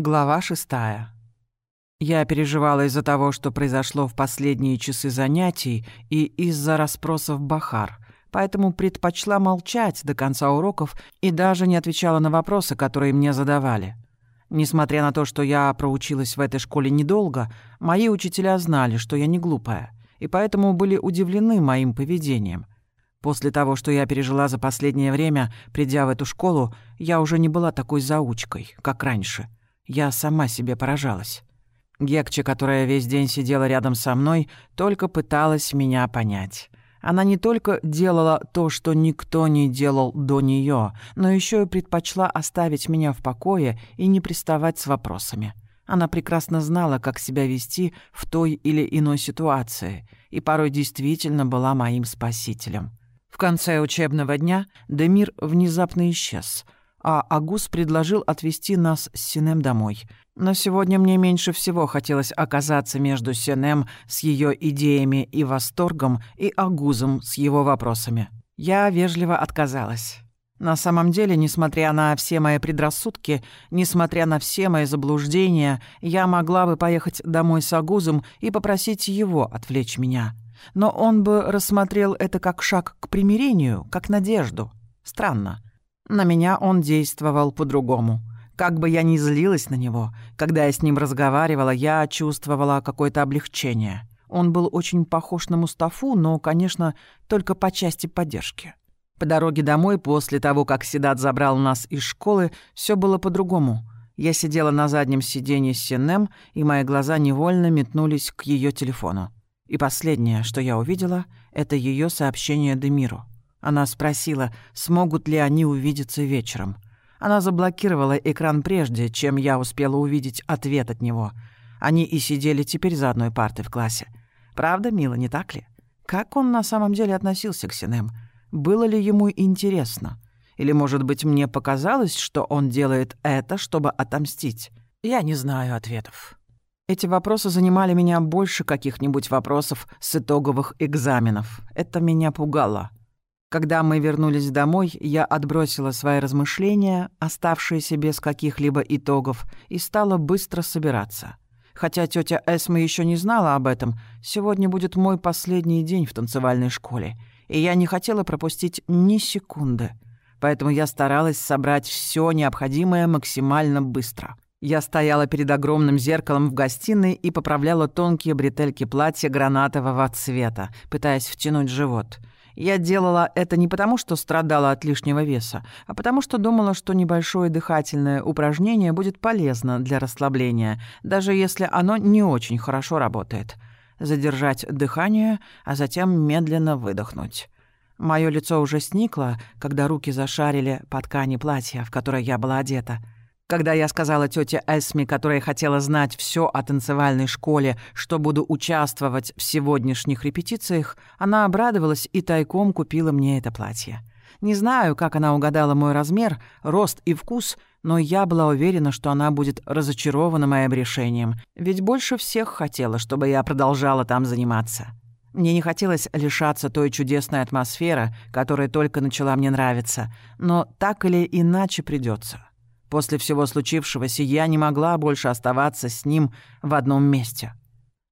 Глава шестая. Я переживала из-за того, что произошло в последние часы занятий и из-за расспросов Бахар, поэтому предпочла молчать до конца уроков и даже не отвечала на вопросы, которые мне задавали. Несмотря на то, что я проучилась в этой школе недолго, мои учителя знали, что я не глупая, и поэтому были удивлены моим поведением. После того, что я пережила за последнее время, придя в эту школу, я уже не была такой заучкой, как раньше — я сама себе поражалась. Гекче, которая весь день сидела рядом со мной, только пыталась меня понять. Она не только делала то, что никто не делал до нее, но еще и предпочла оставить меня в покое и не приставать с вопросами. Она прекрасно знала, как себя вести в той или иной ситуации, и порой действительно была моим спасителем. В конце учебного дня Демир внезапно исчез — а Агус предложил отвезти нас с Синем домой. Но сегодня мне меньше всего хотелось оказаться между Синем с ее идеями и восторгом и Агузом с его вопросами. Я вежливо отказалась. На самом деле, несмотря на все мои предрассудки, несмотря на все мои заблуждения, я могла бы поехать домой с Агузом и попросить его отвлечь меня. Но он бы рассмотрел это как шаг к примирению, как надежду. Странно. На меня он действовал по-другому. Как бы я ни злилась на него, когда я с ним разговаривала, я чувствовала какое-то облегчение. Он был очень похож на Мустафу, но, конечно, только по части поддержки. По дороге домой, после того, как Седат забрал нас из школы, все было по-другому. Я сидела на заднем сиденье с Синем, и мои глаза невольно метнулись к ее телефону. И последнее, что я увидела, это ее сообщение Демиру. Она спросила, смогут ли они увидеться вечером. Она заблокировала экран прежде, чем я успела увидеть ответ от него. Они и сидели теперь за одной партой в классе. Правда, мило, не так ли? Как он на самом деле относился к Синем? Было ли ему интересно? Или, может быть, мне показалось, что он делает это, чтобы отомстить? Я не знаю ответов. Эти вопросы занимали меня больше каких-нибудь вопросов с итоговых экзаменов. Это меня пугало. Когда мы вернулись домой, я отбросила свои размышления, оставшиеся без каких-либо итогов, и стала быстро собираться. Хотя тетя Эсма еще не знала об этом, сегодня будет мой последний день в танцевальной школе, и я не хотела пропустить ни секунды. Поэтому я старалась собрать все необходимое максимально быстро. Я стояла перед огромным зеркалом в гостиной и поправляла тонкие бретельки платья гранатового цвета, пытаясь втянуть живот — я делала это не потому, что страдала от лишнего веса, а потому что думала, что небольшое дыхательное упражнение будет полезно для расслабления, даже если оно не очень хорошо работает. Задержать дыхание, а затем медленно выдохнуть. Моё лицо уже сникло, когда руки зашарили по ткани платья, в которое я была одета — когда я сказала тете Эсми, которая хотела знать все о танцевальной школе, что буду участвовать в сегодняшних репетициях, она обрадовалась и тайком купила мне это платье. Не знаю, как она угадала мой размер, рост и вкус, но я была уверена, что она будет разочарована моим решением, ведь больше всех хотела, чтобы я продолжала там заниматься. Мне не хотелось лишаться той чудесной атмосферы, которая только начала мне нравиться, но так или иначе придется. После всего случившегося я не могла больше оставаться с ним в одном месте.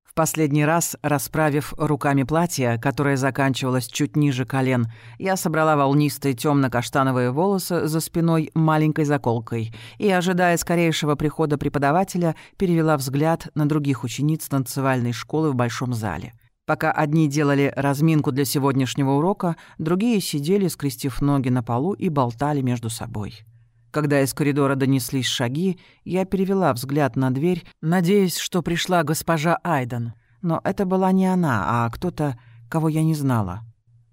В последний раз, расправив руками платье, которое заканчивалось чуть ниже колен, я собрала волнистые темно каштановые волосы за спиной маленькой заколкой и, ожидая скорейшего прихода преподавателя, перевела взгляд на других учениц танцевальной школы в большом зале. Пока одни делали разминку для сегодняшнего урока, другие сидели, скрестив ноги на полу и болтали между собой. Когда из коридора донеслись шаги, я перевела взгляд на дверь, надеясь, что пришла госпожа Айден. Но это была не она, а кто-то, кого я не знала.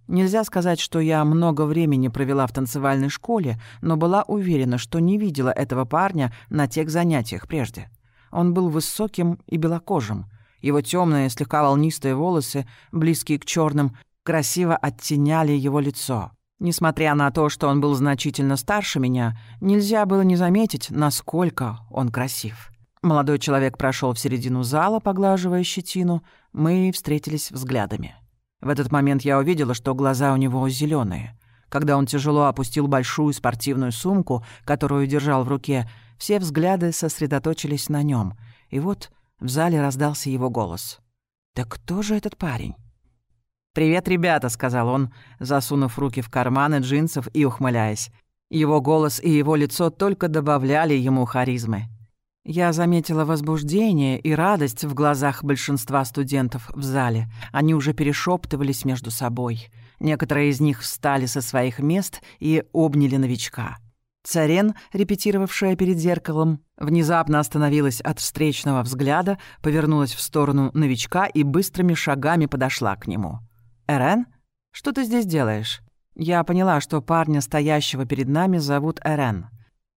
Нельзя сказать, что я много времени провела в танцевальной школе, но была уверена, что не видела этого парня на тех занятиях прежде. Он был высоким и белокожим. Его темные, слегка волнистые волосы, близкие к черным, красиво оттеняли его лицо. Несмотря на то, что он был значительно старше меня, нельзя было не заметить, насколько он красив. Молодой человек прошел в середину зала, поглаживая щетину. Мы встретились взглядами. В этот момент я увидела, что глаза у него зеленые. Когда он тяжело опустил большую спортивную сумку, которую держал в руке, Все взгляды сосредоточились на нем, и вот в зале раздался его голос. «Да кто же этот парень?» «Привет, ребята», — сказал он, засунув руки в карманы джинсов и ухмыляясь. Его голос и его лицо только добавляли ему харизмы. Я заметила возбуждение и радость в глазах большинства студентов в зале. Они уже перешептывались между собой. Некоторые из них встали со своих мест и обняли новичка. Царен, репетировавшая перед зеркалом, внезапно остановилась от встречного взгляда, повернулась в сторону новичка и быстрыми шагами подошла к нему. «Эрен, что ты здесь делаешь?» Я поняла, что парня, стоящего перед нами, зовут Эрен.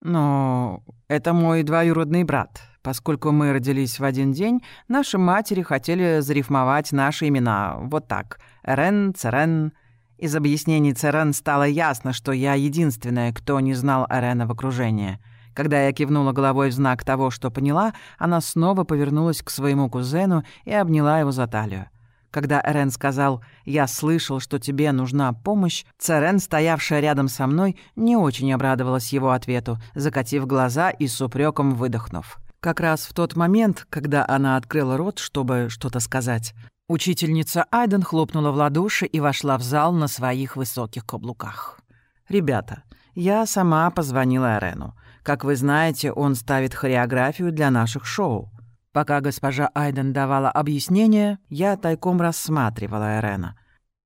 Но это мой двоюродный брат. Поскольку мы родились в один день, наши матери хотели зарифмовать наши имена. Вот так. Эрен, Церен. Из объяснений Церен стало ясно, что я единственная, кто не знал Эрена в окружении. Когда я кивнула головой в знак того, что поняла, она снова повернулась к своему кузену и обняла его за талию. Когда Эрен сказал «Я слышал, что тебе нужна помощь», Церен, стоявшая рядом со мной, не очень обрадовалась его ответу, закатив глаза и с упреком выдохнув. Как раз в тот момент, когда она открыла рот, чтобы что-то сказать, учительница Айден хлопнула в ладоши и вошла в зал на своих высоких каблуках. «Ребята, я сама позвонила Эрену. Как вы знаете, он ставит хореографию для наших шоу. Пока госпожа Айден давала объяснение, я тайком рассматривала Эрена.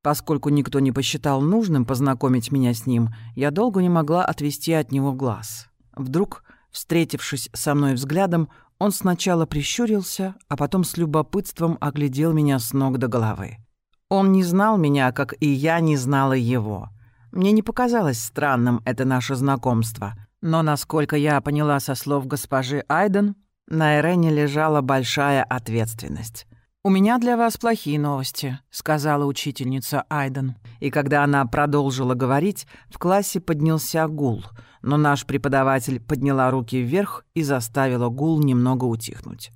Поскольку никто не посчитал нужным познакомить меня с ним, я долго не могла отвести от него глаз. Вдруг, встретившись со мной взглядом, он сначала прищурился, а потом с любопытством оглядел меня с ног до головы. Он не знал меня, как и я не знала его. Мне не показалось странным это наше знакомство, но, насколько я поняла со слов госпожи Айден, на Эрене лежала большая ответственность. «У меня для вас плохие новости», — сказала учительница Айден. И когда она продолжила говорить, в классе поднялся гул, но наш преподаватель подняла руки вверх и заставила гул немного утихнуть.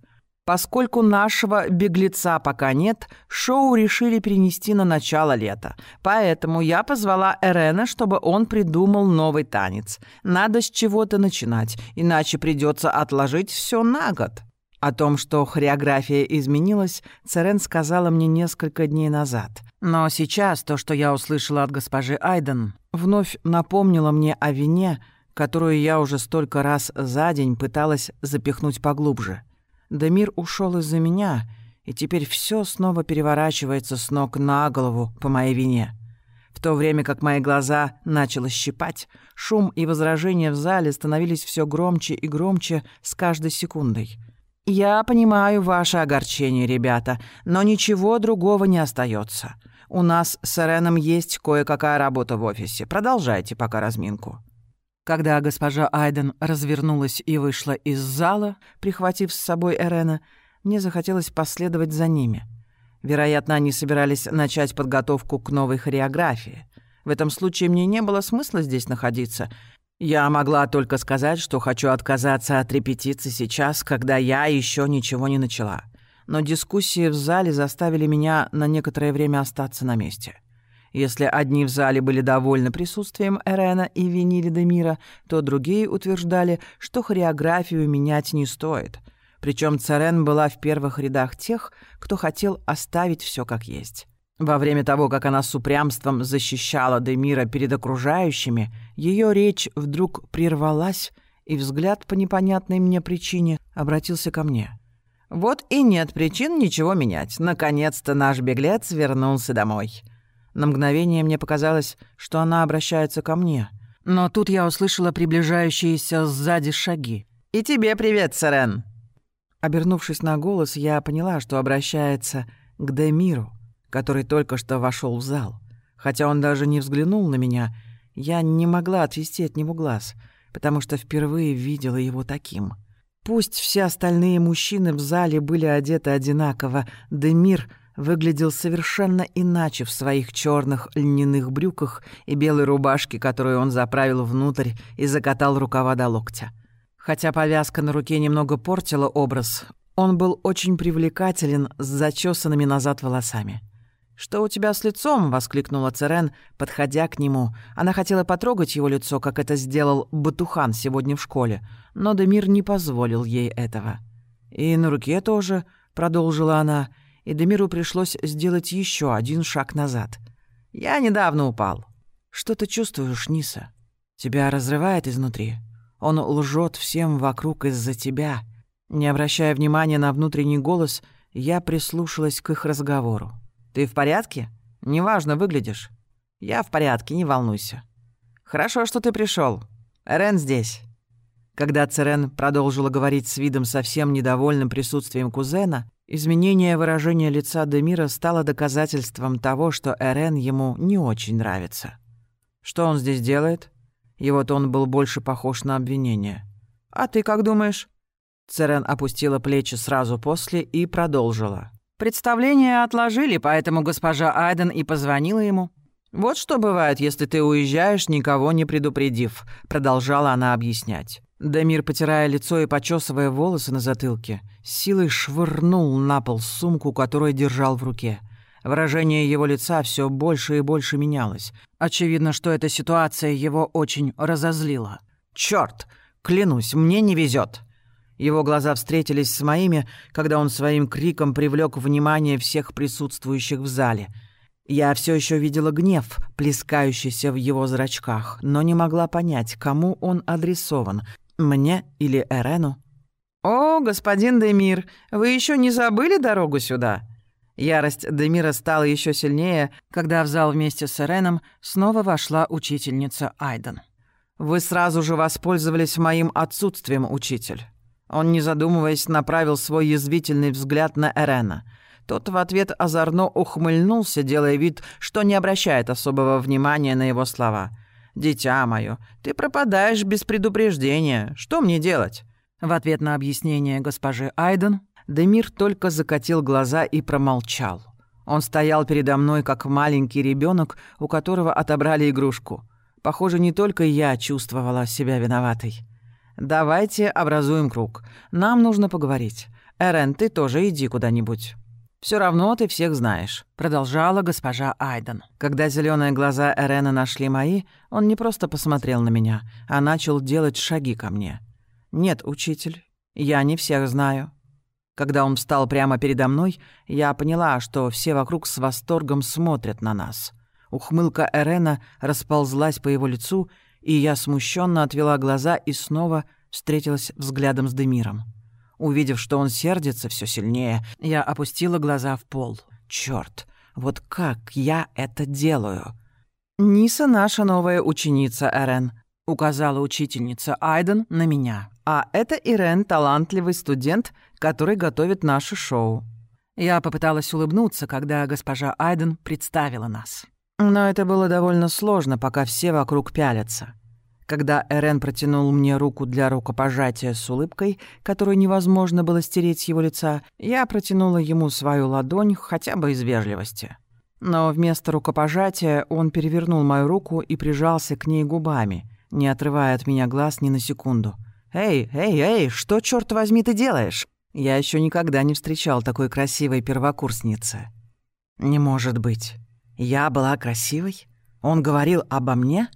Поскольку нашего беглеца пока нет, шоу решили перенести на начало лета. Поэтому я позвала Эрена, чтобы он придумал новый танец. Надо с чего-то начинать, иначе придется отложить все на год. О том, что хореография изменилась, Церен сказала мне несколько дней назад. Но сейчас то, что я услышала от госпожи Айден, вновь напомнило мне о вине, которую я уже столько раз за день пыталась запихнуть поглубже. Дамир ушел из-за меня, и теперь все снова переворачивается с ног на голову по моей вине. В то время как мои глаза начало щипать, шум и возражения в зале становились все громче и громче с каждой секундой. «Я понимаю ваше огорчение, ребята, но ничего другого не остается. У нас с Эреном есть кое-какая работа в офисе. Продолжайте пока разминку». Когда госпожа Айден развернулась и вышла из зала, прихватив с собой Эрена, мне захотелось последовать за ними. Вероятно, они собирались начать подготовку к новой хореографии. В этом случае мне не было смысла здесь находиться. Я могла только сказать, что хочу отказаться от репетиции сейчас, когда я еще ничего не начала. Но дискуссии в зале заставили меня на некоторое время остаться на месте. Если одни в зале были довольны присутствием Эрена и винили Демира, то другие утверждали, что хореографию менять не стоит. Причем Церен была в первых рядах тех, кто хотел оставить все как есть. Во время того, как она с упрямством защищала Демира перед окружающими, ее речь вдруг прервалась, и взгляд по непонятной мне причине обратился ко мне. «Вот и нет причин ничего менять. Наконец-то наш беглец вернулся домой». На мгновение мне показалось, что она обращается ко мне. Но тут я услышала приближающиеся сзади шаги. «И тебе привет, Сарен!» Обернувшись на голос, я поняла, что обращается к Демиру, который только что вошел в зал. Хотя он даже не взглянул на меня, я не могла отвести от него глаз, потому что впервые видела его таким. Пусть все остальные мужчины в зале были одеты одинаково, Демир — выглядел совершенно иначе в своих черных льняных брюках и белой рубашке, которую он заправил внутрь и закатал рукава до локтя. Хотя повязка на руке немного портила образ, он был очень привлекателен с зачесанными назад волосами. «Что у тебя с лицом?» — воскликнула Церен, подходя к нему. Она хотела потрогать его лицо, как это сделал Батухан сегодня в школе, но Демир не позволил ей этого. «И на руке тоже», — продолжила она, и Демиру пришлось сделать еще один шаг назад. «Я недавно упал». «Что ты чувствуешь, Ниса? Тебя разрывает изнутри. Он лжет всем вокруг из-за тебя». Не обращая внимания на внутренний голос, я прислушалась к их разговору. «Ты в порядке? Неважно, выглядишь». «Я в порядке, не волнуйся». «Хорошо, что ты пришел. Рен здесь». Когда Церен продолжила говорить с видом совсем недовольным присутствием кузена, изменение выражения лица Демира стало доказательством того, что Эрен ему не очень нравится. Что он здесь делает? Его тон был больше похож на обвинение. «А ты как думаешь?» Церен опустила плечи сразу после и продолжила. Представление отложили, поэтому госпожа Айден и позвонила ему. «Вот что бывает, если ты уезжаешь, никого не предупредив», — продолжала она объяснять. Дамир, потирая лицо и почесывая волосы на затылке, силой швырнул на пол сумку, которую держал в руке. Выражение его лица все больше и больше менялось. Очевидно, что эта ситуация его очень разозлила. «Чёрт! Клянусь, мне не везет. Его глаза встретились с моими, когда он своим криком привлек внимание всех присутствующих в зале. Я все еще видела гнев, плескающийся в его зрачках, но не могла понять, кому он адресован — мне или Эрену. «О, господин Демир, вы еще не забыли дорогу сюда?» Ярость Демира стала еще сильнее, когда в зал вместе с Эреном снова вошла учительница Айден. «Вы сразу же воспользовались моим отсутствием, учитель. Он, не задумываясь, направил свой язвительный взгляд на Эрена. Тот в ответ озорно ухмыльнулся, делая вид, что не обращает особого внимания на его слова. «Дитя мое, ты пропадаешь без предупреждения. Что мне делать?» В ответ на объяснение госпожи Айден, Демир только закатил глаза и промолчал. Он стоял передо мной, как маленький ребенок, у которого отобрали игрушку. Похоже, не только я чувствовала себя виноватой. «Давайте образуем круг. Нам нужно поговорить. Эрен, ты тоже иди куда-нибудь». Все равно ты всех знаешь», — продолжала госпожа Айден. Когда зеленые глаза Эрена нашли мои, он не просто посмотрел на меня, а начал делать шаги ко мне. «Нет, учитель, я не всех знаю». Когда он встал прямо передо мной, я поняла, что все вокруг с восторгом смотрят на нас. Ухмылка Эрена расползлась по его лицу, и я смущенно отвела глаза и снова встретилась взглядом с Демиром. Увидев, что он сердится все сильнее, я опустила глаза в пол. Черт, вот как я это делаю? «Ниса наша новая ученица, Эрен», — указала учительница Айден на меня. «А это Ирен, талантливый студент, который готовит наше шоу». Я попыталась улыбнуться, когда госпожа Айден представила нас. Но это было довольно сложно, пока все вокруг пялятся. Когда Эрен протянул мне руку для рукопожатия с улыбкой, которую невозможно было стереть с его лица, я протянула ему свою ладонь хотя бы из вежливости. Но вместо рукопожатия он перевернул мою руку и прижался к ней губами, не отрывая от меня глаз ни на секунду. «Эй, эй, эй, что, черт возьми, ты делаешь?» Я еще никогда не встречал такой красивой первокурсницы. «Не может быть». Я была красивой? Он говорил обо мне?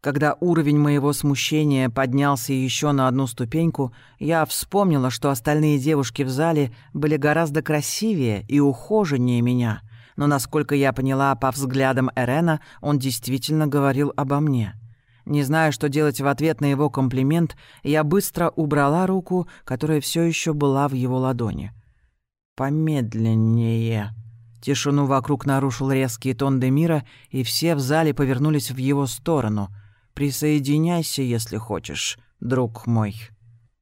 Когда уровень моего смущения поднялся еще на одну ступеньку, я вспомнила, что остальные девушки в зале были гораздо красивее и ухоженнее меня. Но, насколько я поняла по взглядам Эрена, он действительно говорил обо мне. Не зная, что делать в ответ на его комплимент, я быстро убрала руку, которая все еще была в его ладони. «Помедленнее», Тишину вокруг нарушил резкий тон Демира, и все в зале повернулись в его сторону. «Присоединяйся, если хочешь, друг мой».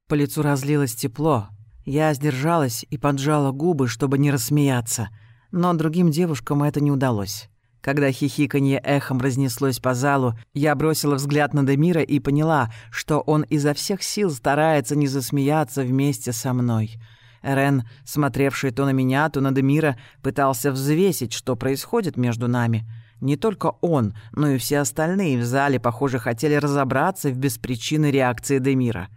По лицу разлилось тепло. Я сдержалась и поджала губы, чтобы не рассмеяться. Но другим девушкам это не удалось. Когда хихиканье эхом разнеслось по залу, я бросила взгляд на Демира и поняла, что он изо всех сил старается не засмеяться вместе со мной — Рен, смотревший то на меня, то на Демира, пытался взвесить, что происходит между нами. Не только он, но и все остальные в зале, похоже, хотели разобраться в беспричинной реакции Демира.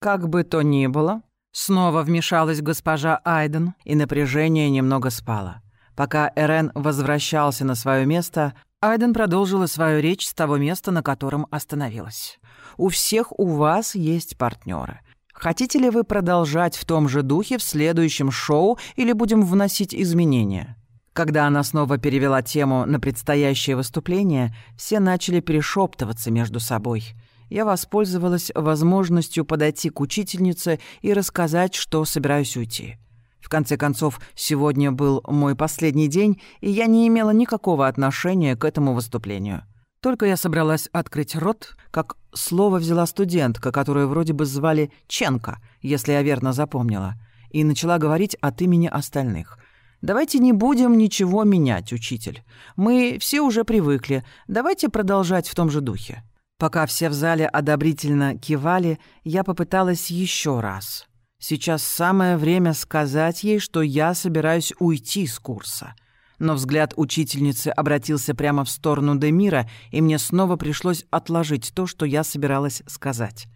Как бы то ни было, снова вмешалась госпожа Айден, и напряжение немного спало. Пока Эрен возвращался на свое место, Айден продолжила свою речь с того места, на котором остановилась. «У всех у вас есть партнеры. Хотите ли вы продолжать в том же духе в следующем шоу или будем вносить изменения?» Когда она снова перевела тему на предстоящее выступление, все начали перешептываться между собой. Я воспользовалась возможностью подойти к учительнице и рассказать, что собираюсь уйти. В конце концов, сегодня был мой последний день, и я не имела никакого отношения к этому выступлению. Только я собралась открыть рот, как слово взяла студентка, которую вроде бы звали Ченка, если я верно запомнила, и начала говорить от имени остальных. «Давайте не будем ничего менять, учитель. Мы все уже привыкли. Давайте продолжать в том же духе». Пока все в зале одобрительно кивали, я попыталась еще раз. Сейчас самое время сказать ей, что я собираюсь уйти с курса. Но взгляд учительницы обратился прямо в сторону Демира, и мне снова пришлось отложить то, что я собиралась сказать.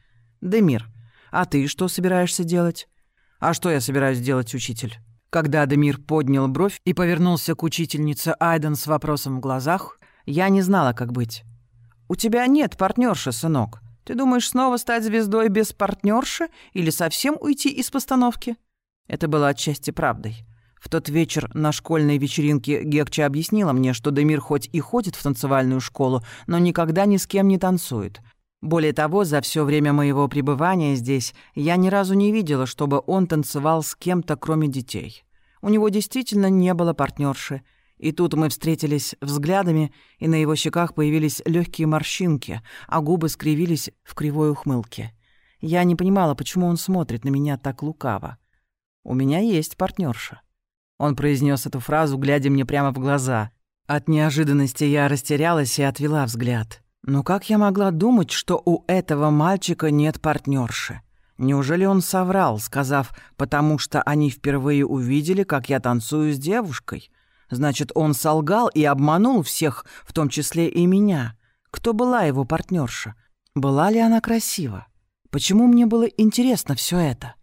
«Демир, а ты что собираешься делать?» «А что я собираюсь делать, учитель?» Когда Демир поднял бровь и повернулся к учительнице Айден с вопросом в глазах, я не знала, как быть. «У тебя нет партнерши, сынок. Ты думаешь снова стать звездой без партнерши или совсем уйти из постановки?» Это было отчасти правдой. В тот вечер на школьной вечеринке Гекча объяснила мне, что Демир хоть и ходит в танцевальную школу, но никогда ни с кем не танцует. Более того, за все время моего пребывания здесь я ни разу не видела, чтобы он танцевал с кем-то, кроме детей. У него действительно не было партнерши, и тут мы встретились взглядами, и на его щеках появились легкие морщинки, а губы скривились в кривой ухмылке. Я не понимала, почему он смотрит на меня так лукаво. «У меня есть партнерша. Он произнес эту фразу, глядя мне прямо в глаза. От неожиданности я растерялась и отвела взгляд. Но как я могла думать, что у этого мальчика нет партнерши? Неужели он соврал, сказав, потому что они впервые увидели, как я танцую с девушкой? Значит, он солгал и обманул всех, в том числе и меня. Кто была его партнерша? Была ли она красива? Почему мне было интересно все это?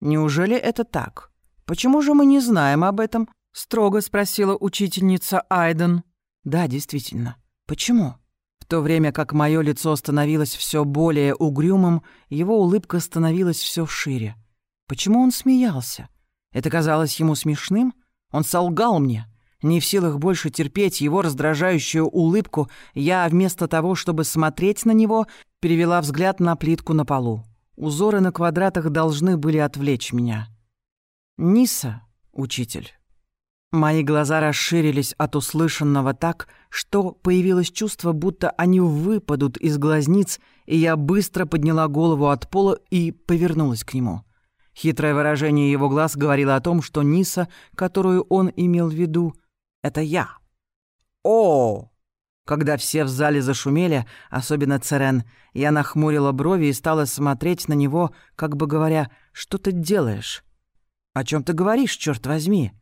Неужели это так? Почему же мы не знаем об этом? строго спросила учительница Айден. Да, действительно. Почему? То время как мое лицо становилось все более угрюмым, его улыбка становилась все шире. Почему он смеялся? Это казалось ему смешным? Он солгал мне. Не в силах больше терпеть его раздражающую улыбку, я вместо того, чтобы смотреть на него, перевела взгляд на плитку на полу. Узоры на квадратах должны были отвлечь меня. «Ниса, учитель». Мои глаза расширились от услышанного так, что появилось чувство, будто они выпадут из глазниц, и я быстро подняла голову от пола и повернулась к нему. Хитрое выражение его глаз говорило о том, что Ниса, которую он имел в виду, — это я. «О!» Когда все в зале зашумели, особенно Церен, я нахмурила брови и стала смотреть на него, как бы говоря, «Что ты делаешь?» «О чем ты говоришь, черт возьми?»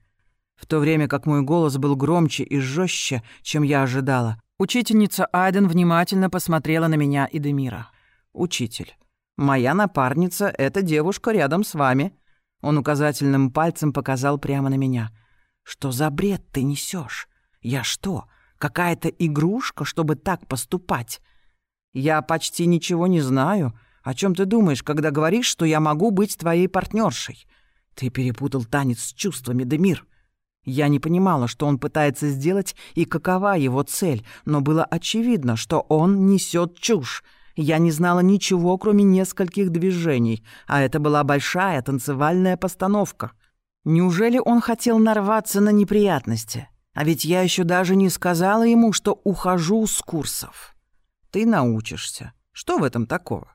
В то время как мой голос был громче и жестче, чем я ожидала, учительница Айден внимательно посмотрела на меня и Демира. «Учитель, Моя напарница — это девушка рядом с вами». Он указательным пальцем показал прямо на меня. «Что за бред ты несешь? Я что, какая-то игрушка, чтобы так поступать? Я почти ничего не знаю. О чем ты думаешь, когда говоришь, что я могу быть твоей партнершей? Ты перепутал танец с чувствами, Демир. Я не понимала, что он пытается сделать и какова его цель, но было очевидно, что он несет чушь. Я не знала ничего, кроме нескольких движений, а это была большая танцевальная постановка. Неужели он хотел нарваться на неприятности? А ведь я еще даже не сказала ему, что ухожу с курсов. Ты научишься. Что в этом такого?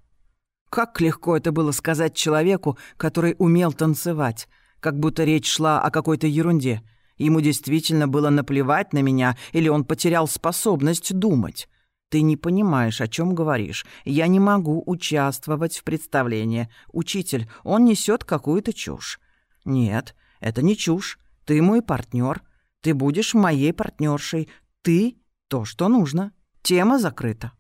Как легко это было сказать человеку, который умел танцевать, как будто речь шла о какой-то ерунде. Ему действительно было наплевать на меня, или он потерял способность думать. Ты не понимаешь, о чем говоришь. Я не могу участвовать в представлении. Учитель, он несет какую-то чушь. Нет, это не чушь. Ты мой партнер. Ты будешь моей партнершей. Ты то, что нужно. Тема закрыта.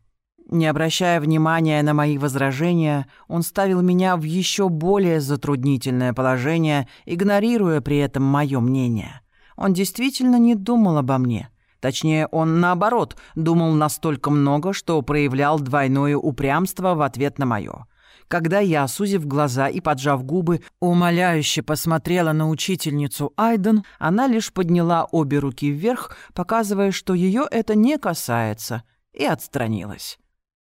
Не обращая внимания на мои возражения, он ставил меня в еще более затруднительное положение, игнорируя при этом мое мнение. Он действительно не думал обо мне. Точнее, он, наоборот, думал настолько много, что проявлял двойное упрямство в ответ на мое. Когда я, сузив глаза и поджав губы, умоляюще посмотрела на учительницу Айден, она лишь подняла обе руки вверх, показывая, что ее это не касается, и отстранилась.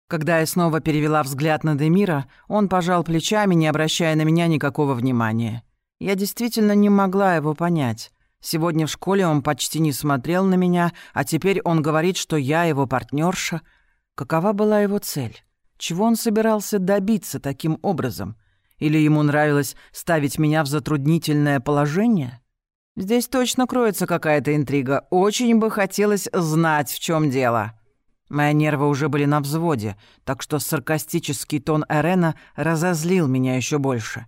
Когда я снова перевела взгляд на Демира, он пожал плечами, не обращая на меня никакого внимания. Я действительно не могла его понять. Сегодня в школе он почти не смотрел на меня, а теперь он говорит, что я его партнерша. Какова была его цель? Чего он собирался добиться таким образом? Или ему нравилось ставить меня в затруднительное положение? Здесь точно кроется какая-то интрига. Очень бы хотелось знать, в чем дело. Мои нервы уже были на взводе, так что саркастический тон Эрена разозлил меня еще больше.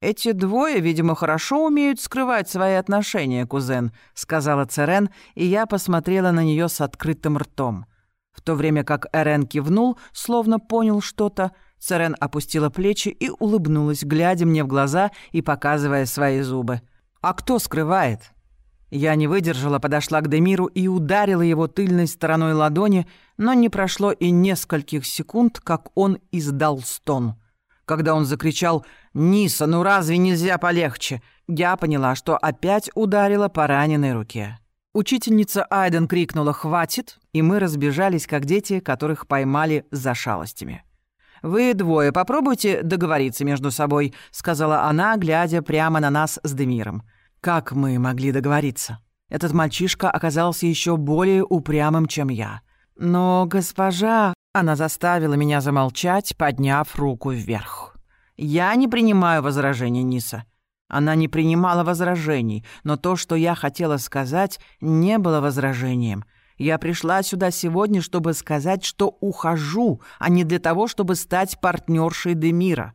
«Эти двое, видимо, хорошо умеют скрывать свои отношения, кузен», — сказала Церен, и я посмотрела на нее с открытым ртом. В то время как Эрен кивнул, словно понял что-то, Церен опустила плечи и улыбнулась, глядя мне в глаза и показывая свои зубы. «А кто скрывает?» Я не выдержала, подошла к Демиру и ударила его тыльной стороной ладони, но не прошло и нескольких секунд, как он издал стон когда он закричал «Ниса, ну разве нельзя полегче?», я поняла, что опять ударила по раненой руке. Учительница Айден крикнула «Хватит!», и мы разбежались, как дети, которых поймали за шалостями. «Вы двое попробуйте договориться между собой», — сказала она, глядя прямо на нас с Демиром. «Как мы могли договориться?» Этот мальчишка оказался еще более упрямым, чем я. «Но, госпожа...» Она заставила меня замолчать, подняв руку вверх. «Я не принимаю возражений, Ниса». Она не принимала возражений, но то, что я хотела сказать, не было возражением. Я пришла сюда сегодня, чтобы сказать, что ухожу, а не для того, чтобы стать партнершей Демира.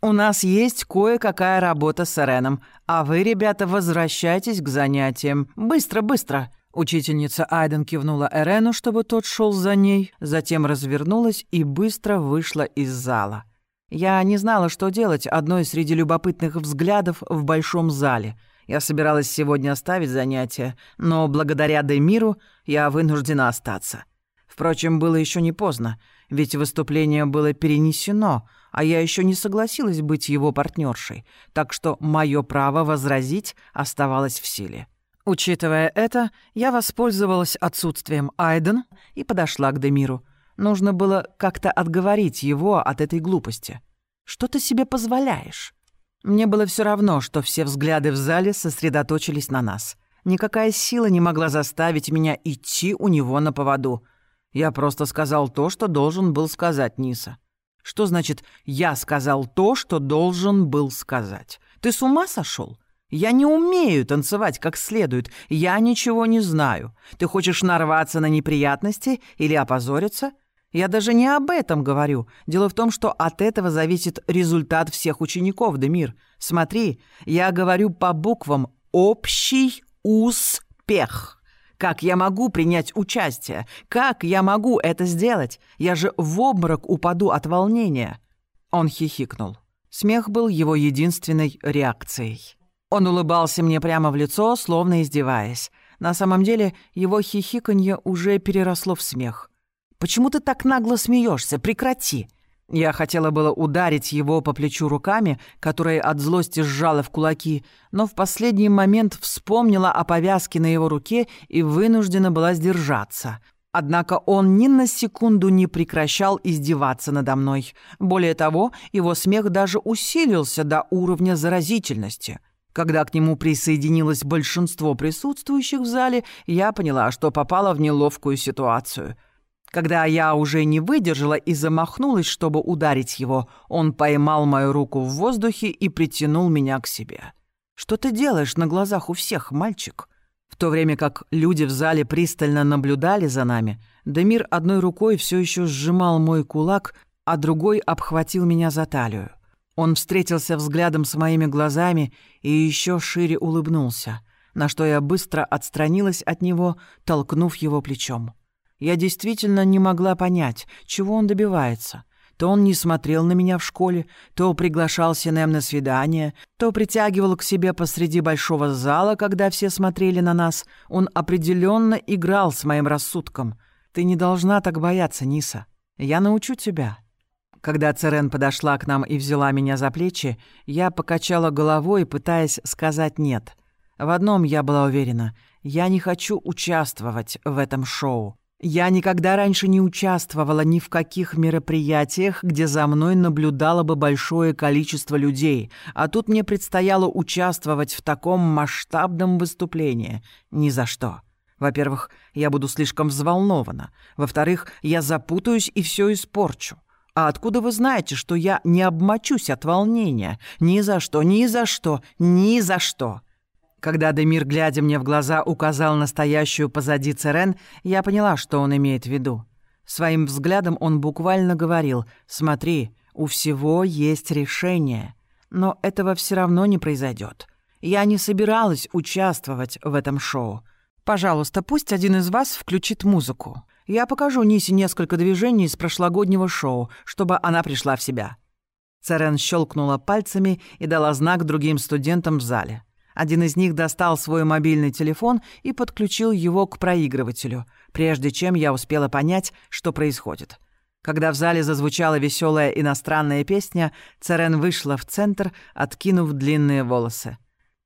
У нас есть кое-какая работа с Эреном, а вы, ребята, возвращайтесь к занятиям. Быстро, быстро!» Учительница Айден кивнула Эрену, чтобы тот шел за ней, затем развернулась и быстро вышла из зала. Я не знала, что делать одной среди любопытных взглядов в большом зале. Я собиралась сегодня оставить занятия, но благодаря Демиру я вынуждена остаться. Впрочем, было еще не поздно, ведь выступление было перенесено, а я еще не согласилась быть его партнершей, так что мое право возразить оставалось в силе. Учитывая это, я воспользовалась отсутствием Айден и подошла к Демиру. Нужно было как-то отговорить его от этой глупости. Что ты себе позволяешь? Мне было все равно, что все взгляды в зале сосредоточились на нас. Никакая сила не могла заставить меня идти у него на поводу. Я просто сказал то, что должен был сказать Ниса. Что значит «я сказал то, что должен был сказать»? Ты с ума сошел? Я не умею танцевать как следует. Я ничего не знаю. Ты хочешь нарваться на неприятности или опозориться? Я даже не об этом говорю. Дело в том, что от этого зависит результат всех учеников, Демир. Смотри, я говорю по буквам «общий успех». Как я могу принять участие? Как я могу это сделать? Я же в обморок упаду от волнения. Он хихикнул. Смех был его единственной реакцией. Он улыбался мне прямо в лицо, словно издеваясь. На самом деле его хихиканье уже переросло в смех. «Почему ты так нагло смеешься? Прекрати!» Я хотела было ударить его по плечу руками, которые от злости сжала в кулаки, но в последний момент вспомнила о повязке на его руке и вынуждена была сдержаться. Однако он ни на секунду не прекращал издеваться надо мной. Более того, его смех даже усилился до уровня заразительности — когда к нему присоединилось большинство присутствующих в зале, я поняла, что попала в неловкую ситуацию. Когда я уже не выдержала и замахнулась, чтобы ударить его, он поймал мою руку в воздухе и притянул меня к себе. «Что ты делаешь на глазах у всех, мальчик?» В то время как люди в зале пристально наблюдали за нами, Демир одной рукой все еще сжимал мой кулак, а другой обхватил меня за талию. Он встретился взглядом с моими глазами и еще шире улыбнулся, на что я быстро отстранилась от него, толкнув его плечом. Я действительно не могла понять, чего он добивается. то он не смотрел на меня в школе, то приглашал Синем на свидание, то притягивал к себе посреди большого зала, когда все смотрели на нас. Он определенно играл с моим рассудком. Ты не должна так бояться, Ниса. Я научу тебя». Когда Церен подошла к нам и взяла меня за плечи, я покачала головой, пытаясь сказать «нет». В одном я была уверена — я не хочу участвовать в этом шоу. Я никогда раньше не участвовала ни в каких мероприятиях, где за мной наблюдало бы большое количество людей, а тут мне предстояло участвовать в таком масштабном выступлении. Ни за что. Во-первых, я буду слишком взволнована. Во-вторых, я запутаюсь и все испорчу. А откуда вы знаете, что я не обмочусь от волнения? Ни за что, ни за что, ни за что. Когда Демир, глядя мне в глаза, указал настоящую позади Церен, я поняла, что он имеет в виду. Своим взглядом он буквально говорил «Смотри, у всего есть решение». Но этого все равно не произойдет. Я не собиралась участвовать в этом шоу. Пожалуйста, пусть один из вас включит музыку. Я покажу Нисе несколько движений из прошлогоднего шоу, чтобы она пришла в себя». Церен щелкнула пальцами и дала знак другим студентам в зале. Один из них достал свой мобильный телефон и подключил его к проигрывателю, прежде чем я успела понять, что происходит. Когда в зале зазвучала веселая иностранная песня, Церен вышла в центр, откинув длинные волосы.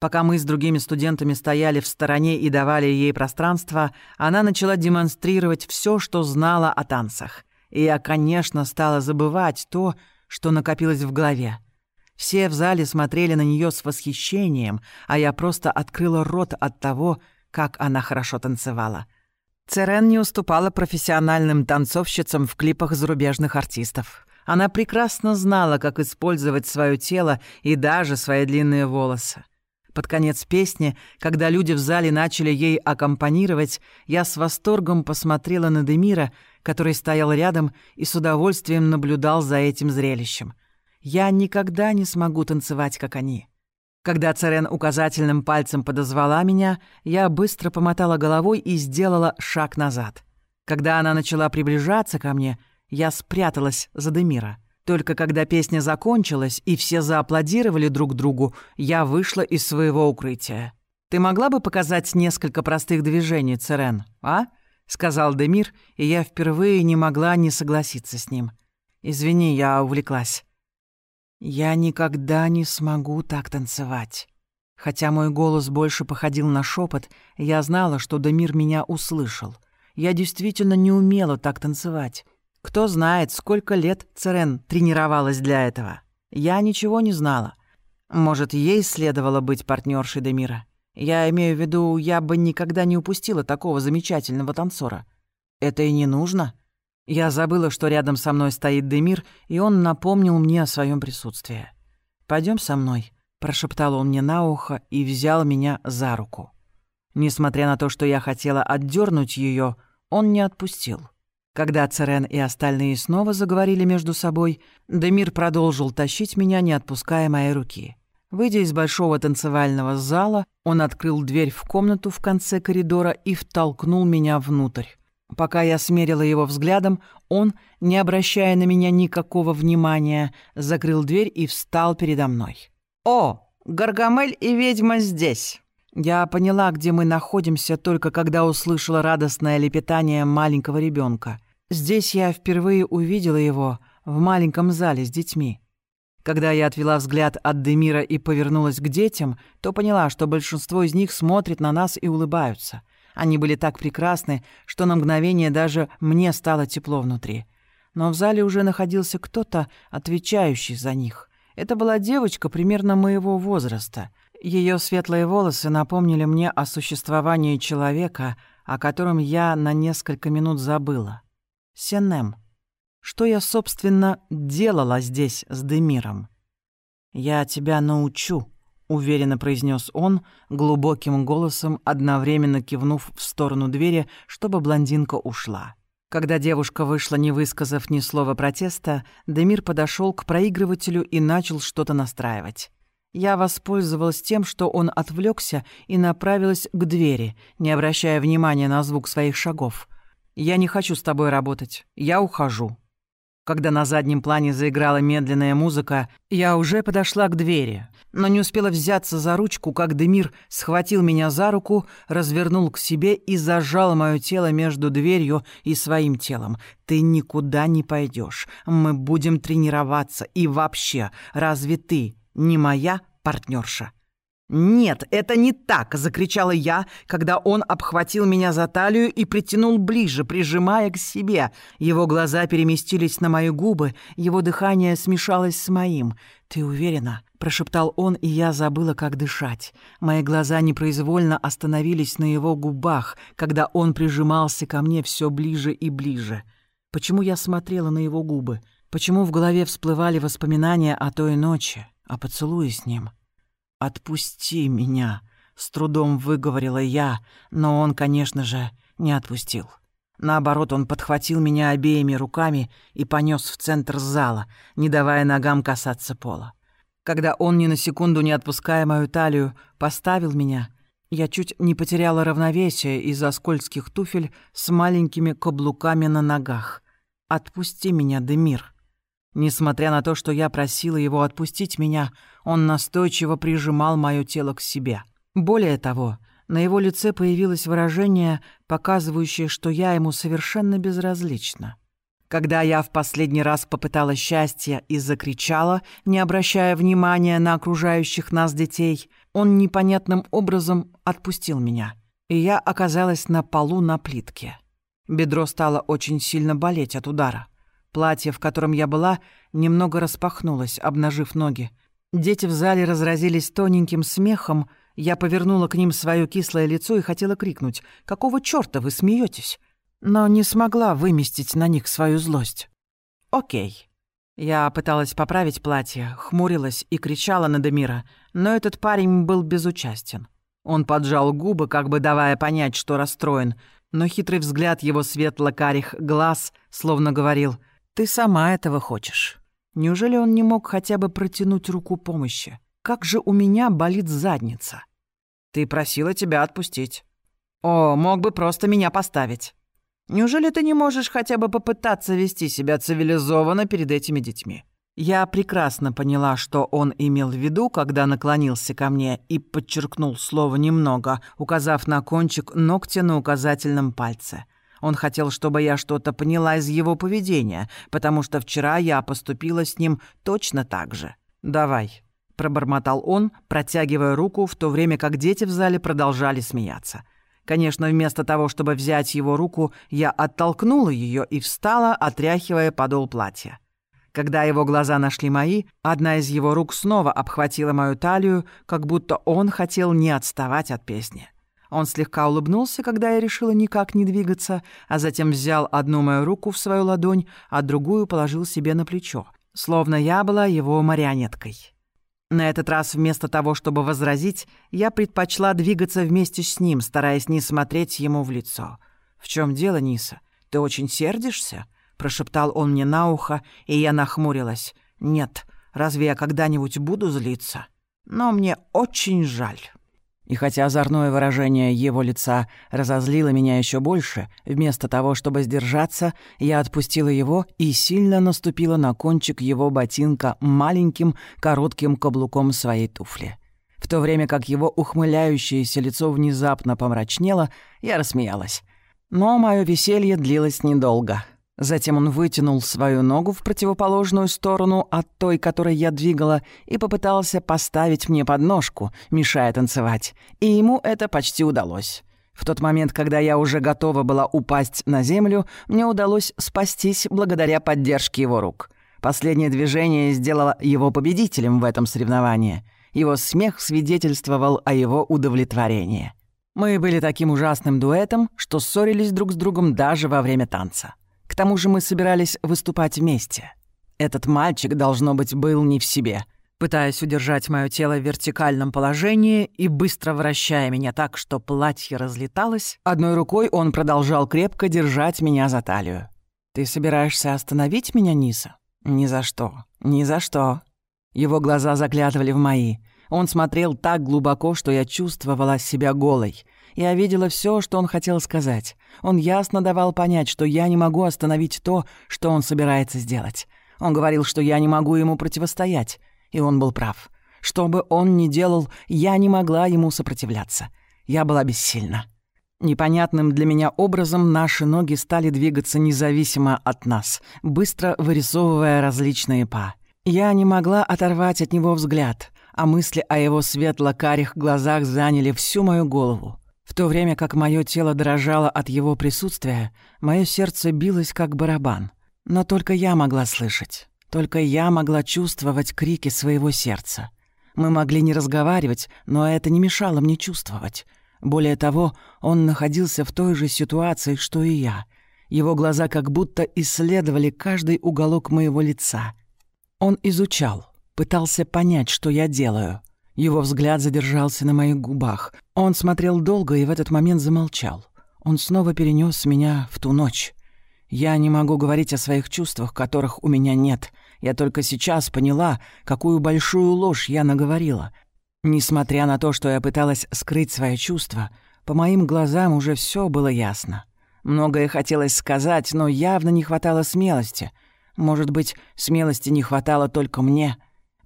Пока мы с другими студентами стояли в стороне и давали ей пространство, она начала демонстрировать все, что знала о танцах. И я, конечно, стала забывать то, что накопилось в голове. Все в зале смотрели на нее с восхищением, а я просто открыла рот от того, как она хорошо танцевала. Церен не уступала профессиональным танцовщицам в клипах зарубежных артистов. Она прекрасно знала, как использовать свое тело и даже свои длинные волосы. Под конец песни, когда люди в зале начали ей аккомпанировать, я с восторгом посмотрела на Демира, который стоял рядом и с удовольствием наблюдал за этим зрелищем — я никогда не смогу танцевать, как они. Когда Церен указательным пальцем подозвала меня, я быстро помотала головой и сделала шаг назад. Когда она начала приближаться ко мне, я спряталась за Демира. Только когда песня закончилась и все зааплодировали друг другу, я вышла из своего укрытия. «Ты могла бы показать несколько простых движений, Церен, а?» — сказал Демир, и я впервые не могла не согласиться с ним. «Извини, я увлеклась». Я никогда не смогу так танцевать. Хотя мой голос больше походил на шепот, я знала, что Дамир меня услышал. Я действительно не умела так танцевать. Кто знает, сколько лет Церен тренировалась для этого. Я ничего не знала. Может, ей следовало быть партнершей Демира. Я имею в виду, я бы никогда не упустила такого замечательного танцора. Это и не нужно. Я забыла, что рядом со мной стоит Демир, и он напомнил мне о своем присутствии. Пойдем со мной», — прошептал он мне на ухо и взял меня за руку. Несмотря на то, что я хотела отдернуть ее, он не отпустил. Когда Церен и остальные снова заговорили между собой, Демир продолжил тащить меня, не отпуская моей руки. Выйдя из большого танцевального зала, он открыл дверь в комнату в конце коридора и втолкнул меня внутрь. Пока я смерила его взглядом, он, не обращая на меня никакого внимания, закрыл дверь и встал передо мной. «О, Гаргамель и ведьма здесь!» Я поняла, где мы находимся, только когда услышала радостное лепетание маленького ребенка. Здесь я впервые увидела его в маленьком зале с детьми. Когда я отвела взгляд от Демира и повернулась к детям, то поняла, что большинство из них смотрит на нас и улыбаются — они были так прекрасны, что на мгновение даже мне стало тепло внутри. Но в зале уже находился кто-то, отвечающий за них. Это была девочка примерно моего возраста. Ее светлые волосы напомнили мне о существовании человека, о котором я на несколько минут забыла. Сенем. Что я, собственно, делала здесь с Демиром? «Я тебя научу», уверенно произнес он, глубоким голосом, одновременно кивнув в сторону двери, чтобы блондинка ушла. Когда девушка вышла, не высказав ни слова протеста, Демир подошел к проигрывателю и начал что-то настраивать. Я воспользовалась тем, что он отвлекся и направилась к двери, не обращая внимания на звук своих шагов. «Я не хочу с тобой работать. Я ухожу». Когда на заднем плане заиграла медленная музыка, я уже подошла к двери, но не успела взяться за ручку, как Демир схватил меня за руку, развернул к себе и зажал мое тело между дверью и своим телом. «Ты никуда не пойдешь. Мы будем тренироваться. И вообще, разве ты не моя партнерша?» «Нет, это не так!» — закричала я, когда он обхватил меня за талию и притянул ближе, прижимая к себе. Его глаза переместились на мои губы, его дыхание смешалось с моим. «Ты уверена?» — прошептал он, и я забыла, как дышать. Мои глаза непроизвольно остановились на его губах, когда он прижимался ко мне все ближе и ближе. Почему я смотрела на его губы? Почему в голове всплывали воспоминания о той ночи, о поцелуе с ним?» «Отпусти меня!» — с трудом выговорила я, но он, конечно же, не отпустил. Наоборот, он подхватил меня обеими руками и понес в центр зала, не давая ногам касаться пола. Когда он, ни на секунду не отпуская мою талию, поставил меня, я чуть не потеряла равновесие из-за скользких туфель с маленькими каблуками на ногах. «Отпусти меня, Демир!» Несмотря на то, что я просила его отпустить меня, он настойчиво прижимал мое тело к себе. Более того, на его лице появилось выражение, показывающее, что я ему совершенно безразлична. Когда я в последний раз попытала счастья и закричала, не обращая внимания на окружающих нас детей, он непонятным образом отпустил меня, и я оказалась на полу на плитке. Бедро стало очень сильно болеть от удара. Платье, в котором я была, немного распахнулось, обнажив ноги. Дети в зале разразились тоненьким смехом. Я повернула к ним свое кислое лицо и хотела крикнуть «Какого чёрта вы смеетесь?» Но не смогла выместить на них свою злость. «Окей». Я пыталась поправить платье, хмурилась и кричала на Демира, но этот парень был безучастен. Он поджал губы, как бы давая понять, что расстроен, но хитрый взгляд его светло-карих глаз словно говорил — ты сама этого хочешь. Неужели он не мог хотя бы протянуть руку помощи? Как же у меня болит задница? Ты просила тебя отпустить. О, мог бы просто меня поставить. Неужели ты не можешь хотя бы попытаться вести себя цивилизованно перед этими детьми? Я прекрасно поняла, что он имел в виду, когда наклонился ко мне и подчеркнул слово «немного», указав на кончик ногтя на указательном пальце — он хотел, чтобы я что-то поняла из его поведения, потому что вчера я поступила с ним точно так же. «Давай», — пробормотал он, протягивая руку, в то время как дети в зале продолжали смеяться. Конечно, вместо того, чтобы взять его руку, я оттолкнула ее и встала, отряхивая подол платья. Когда его глаза нашли мои, одна из его рук снова обхватила мою талию, как будто он хотел не отставать от песни. Он слегка улыбнулся, когда я решила никак не двигаться, а затем взял одну мою руку в свою ладонь, а другую положил себе на плечо, словно я была его марионеткой. На этот раз вместо того, чтобы возразить, я предпочла двигаться вместе с ним, стараясь не смотреть ему в лицо. «В чем дело, Ниса? Ты очень сердишься?» — прошептал он мне на ухо, и я нахмурилась. «Нет, разве я когда-нибудь буду злиться? Но мне очень жаль». И хотя озорное выражение его лица разозлило меня еще больше, вместо того, чтобы сдержаться, я отпустила его и сильно наступила на кончик его ботинка маленьким коротким каблуком своей туфли. В то время как его ухмыляющееся лицо внезапно помрачнело, я рассмеялась. Но мое веселье длилось недолго — Затем он вытянул свою ногу в противоположную сторону от той, которой я двигала, и попытался поставить мне подножку, мешая танцевать. И ему это почти удалось. В тот момент, когда я уже готова была упасть на землю, мне удалось спастись благодаря поддержке его рук. Последнее движение сделало его победителем в этом соревновании. Его смех свидетельствовал о его удовлетворении. Мы были таким ужасным дуэтом, что ссорились друг с другом даже во время танца. К тому же мы собирались выступать вместе. Этот мальчик, должно быть, был не в себе. Пытаясь удержать мое тело в вертикальном положении и быстро вращая меня так, что платье разлеталось, одной рукой он продолжал крепко держать меня за талию. «Ты собираешься остановить меня, Ниса?» «Ни за что. Ни за что». Его глаза заглядывали в мои. Он смотрел так глубоко, что я чувствовала себя голой — Я видела все, что он хотел сказать. Он ясно давал понять, что я не могу остановить то, что он собирается сделать. Он говорил, что я не могу ему противостоять. И он был прав. Что бы он ни делал, я не могла ему сопротивляться. Я была бессильна. Непонятным для меня образом наши ноги стали двигаться независимо от нас, быстро вырисовывая различные па. Я не могла оторвать от него взгляд, а мысли о его светло-карих глазах заняли всю мою голову. В то время как мое тело дрожало от его присутствия, мое сердце билось как барабан. Но только я могла слышать, только я могла чувствовать крики своего сердца. Мы могли не разговаривать, но это не мешало мне чувствовать. Более того, он находился в той же ситуации, что и я. Его глаза как будто исследовали каждый уголок моего лица. Он изучал, пытался понять, что я делаю. Его взгляд задержался на моих губах. Он смотрел долго и в этот момент замолчал. Он снова перенес меня в ту ночь. Я не могу говорить о своих чувствах, которых у меня нет. Я только сейчас поняла, какую большую ложь я наговорила — Несмотря на то, что я пыталась скрыть свои чувства, по моим глазам уже все было ясно. Многое хотелось сказать, но явно не хватало смелости. Может быть, смелости не хватало только мне.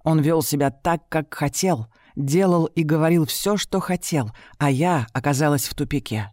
Он вел себя так, как хотел, делал и говорил все, что хотел, а я оказалась в тупике.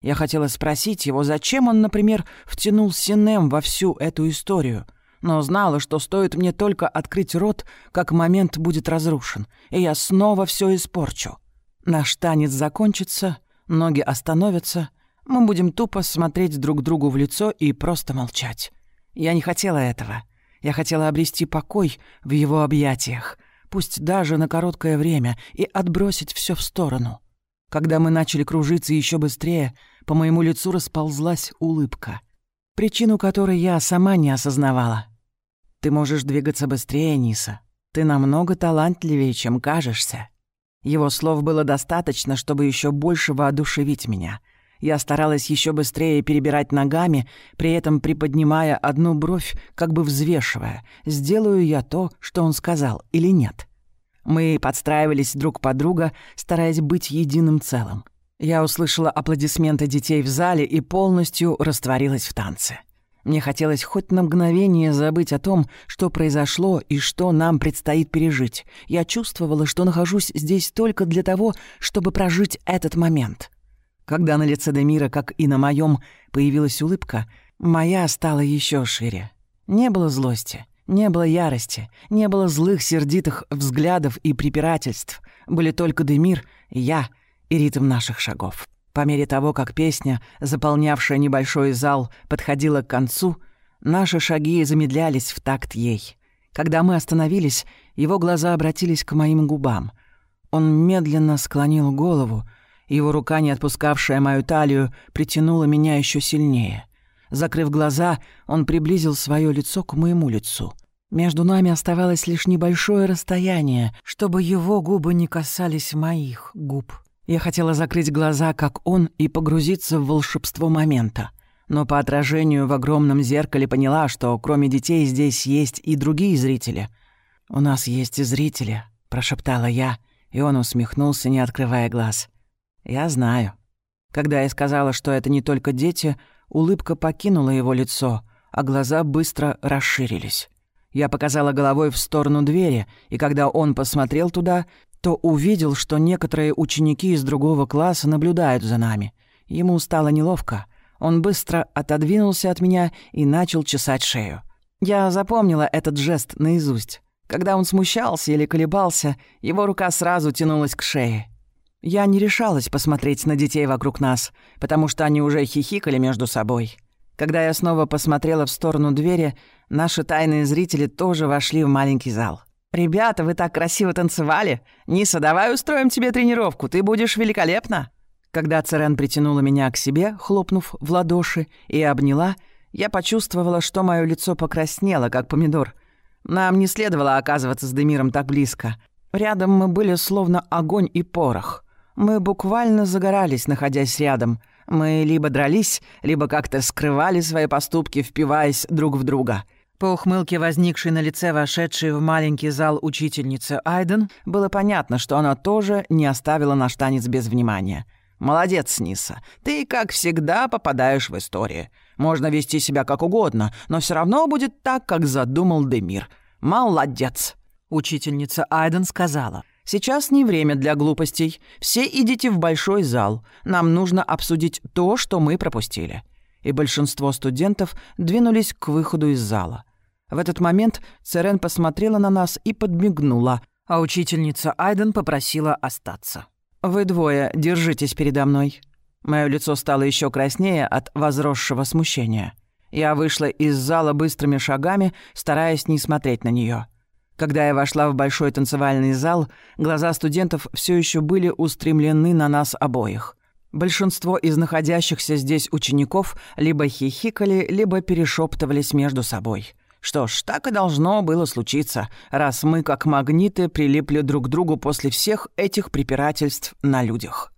Я хотела спросить его, зачем он, например, втянул Синем во всю эту историю — но знала, что стоит мне только открыть рот, как момент будет разрушен, и я снова все испорчу. Наш танец закончится, ноги остановятся, мы будем тупо смотреть друг другу в лицо и просто молчать. Я не хотела этого. Я хотела обрести покой в его объятиях, пусть даже на короткое время, и отбросить все в сторону. Когда мы начали кружиться еще быстрее, по моему лицу расползлась улыбка, причину которой я сама не осознавала. Ты можешь двигаться быстрее, Ниса. Ты намного талантливее, чем кажешься». Его слов было достаточно, чтобы еще больше воодушевить меня. Я старалась еще быстрее перебирать ногами, при этом приподнимая одну бровь, как бы взвешивая, сделаю я то, что он сказал, или нет. Мы подстраивались друг под друга, стараясь быть единым целым. Я услышала аплодисменты детей в зале и полностью растворилась в танце. Мне хотелось хоть на мгновение забыть о том, что произошло и что нам предстоит пережить. Я чувствовала, что нахожусь здесь только для того, чтобы прожить этот момент. Когда на лице Демира, как и на моем, появилась улыбка, моя стала еще шире. Не было злости, не было ярости, не было злых сердитых взглядов и препирательств. Были только Демир, я и ритм наших шагов. По мере того, как песня, заполнявшая небольшой зал, подходила к концу, наши шаги замедлялись в такт ей. Когда мы остановились, его глаза обратились к моим губам. Он медленно склонил голову, его рука, не отпускавшая мою талию, притянула меня еще сильнее. Закрыв глаза, он приблизил свое лицо к моему лицу. Между нами оставалось лишь небольшое расстояние, чтобы его губы не касались моих губ. Я хотела закрыть глаза, как он, и погрузиться в волшебство момента. Но по отражению в огромном зеркале поняла, что кроме детей здесь есть и другие зрители. «У нас есть и зрители», — прошептала я, и он усмехнулся, не открывая глаз. «Я знаю». Когда я сказала, что это не только дети, улыбка покинула его лицо, а глаза быстро расширились. Я показала головой в сторону двери, и когда он посмотрел туда, то увидел, что некоторые ученики из другого класса наблюдают за нами. Ему стало неловко. Он быстро отодвинулся от меня и начал чесать шею. Я запомнила этот жест наизусть. Когда он смущался или колебался, его рука сразу тянулась к шее. Я не решалась посмотреть на детей вокруг нас, потому что они уже хихикали между собой. Когда я снова посмотрела в сторону двери, наши тайные зрители тоже вошли в маленький зал. «Ребята, вы так красиво танцевали! Ниса, давай устроим тебе тренировку, ты будешь великолепна!» Когда Церен притянула меня к себе, хлопнув в ладоши, и обняла, я почувствовала, что мое лицо покраснело, как помидор. Нам не следовало оказываться с Демиром так близко. Рядом мы были словно огонь и порох. Мы буквально загорались, находясь рядом. Мы либо дрались, либо как-то скрывали свои поступки, впиваясь друг в друга — по ухмылке, возникшей на лице вошедшей в маленький зал учительницы Айден, было понятно, что она тоже не оставила наш танец без внимания. Молодец, Ниса. Ты, как всегда, попадаешь в историю. Можно вести себя как угодно, но все равно будет так, как задумал Демир. Молодец. Учительница Айден сказала. «Сейчас не время для глупостей. Все идите в большой зал. Нам нужно обсудить то, что мы пропустили». И большинство студентов двинулись к выходу из зала. В этот момент Церен посмотрела на нас и подмигнула, а учительница Айден попросила остаться. «Вы двое, держитесь передо мной». Моё лицо стало еще краснее от возросшего смущения. Я вышла из зала быстрыми шагами, стараясь не смотреть на нее. Когда я вошла в большой танцевальный зал, глаза студентов все еще были устремлены на нас обоих. Большинство из находящихся здесь учеников либо хихикали, либо перешептывались между собой. Что ж, так и должно было случиться, раз мы, как магниты, прилипли друг к другу после всех этих препирательств на людях.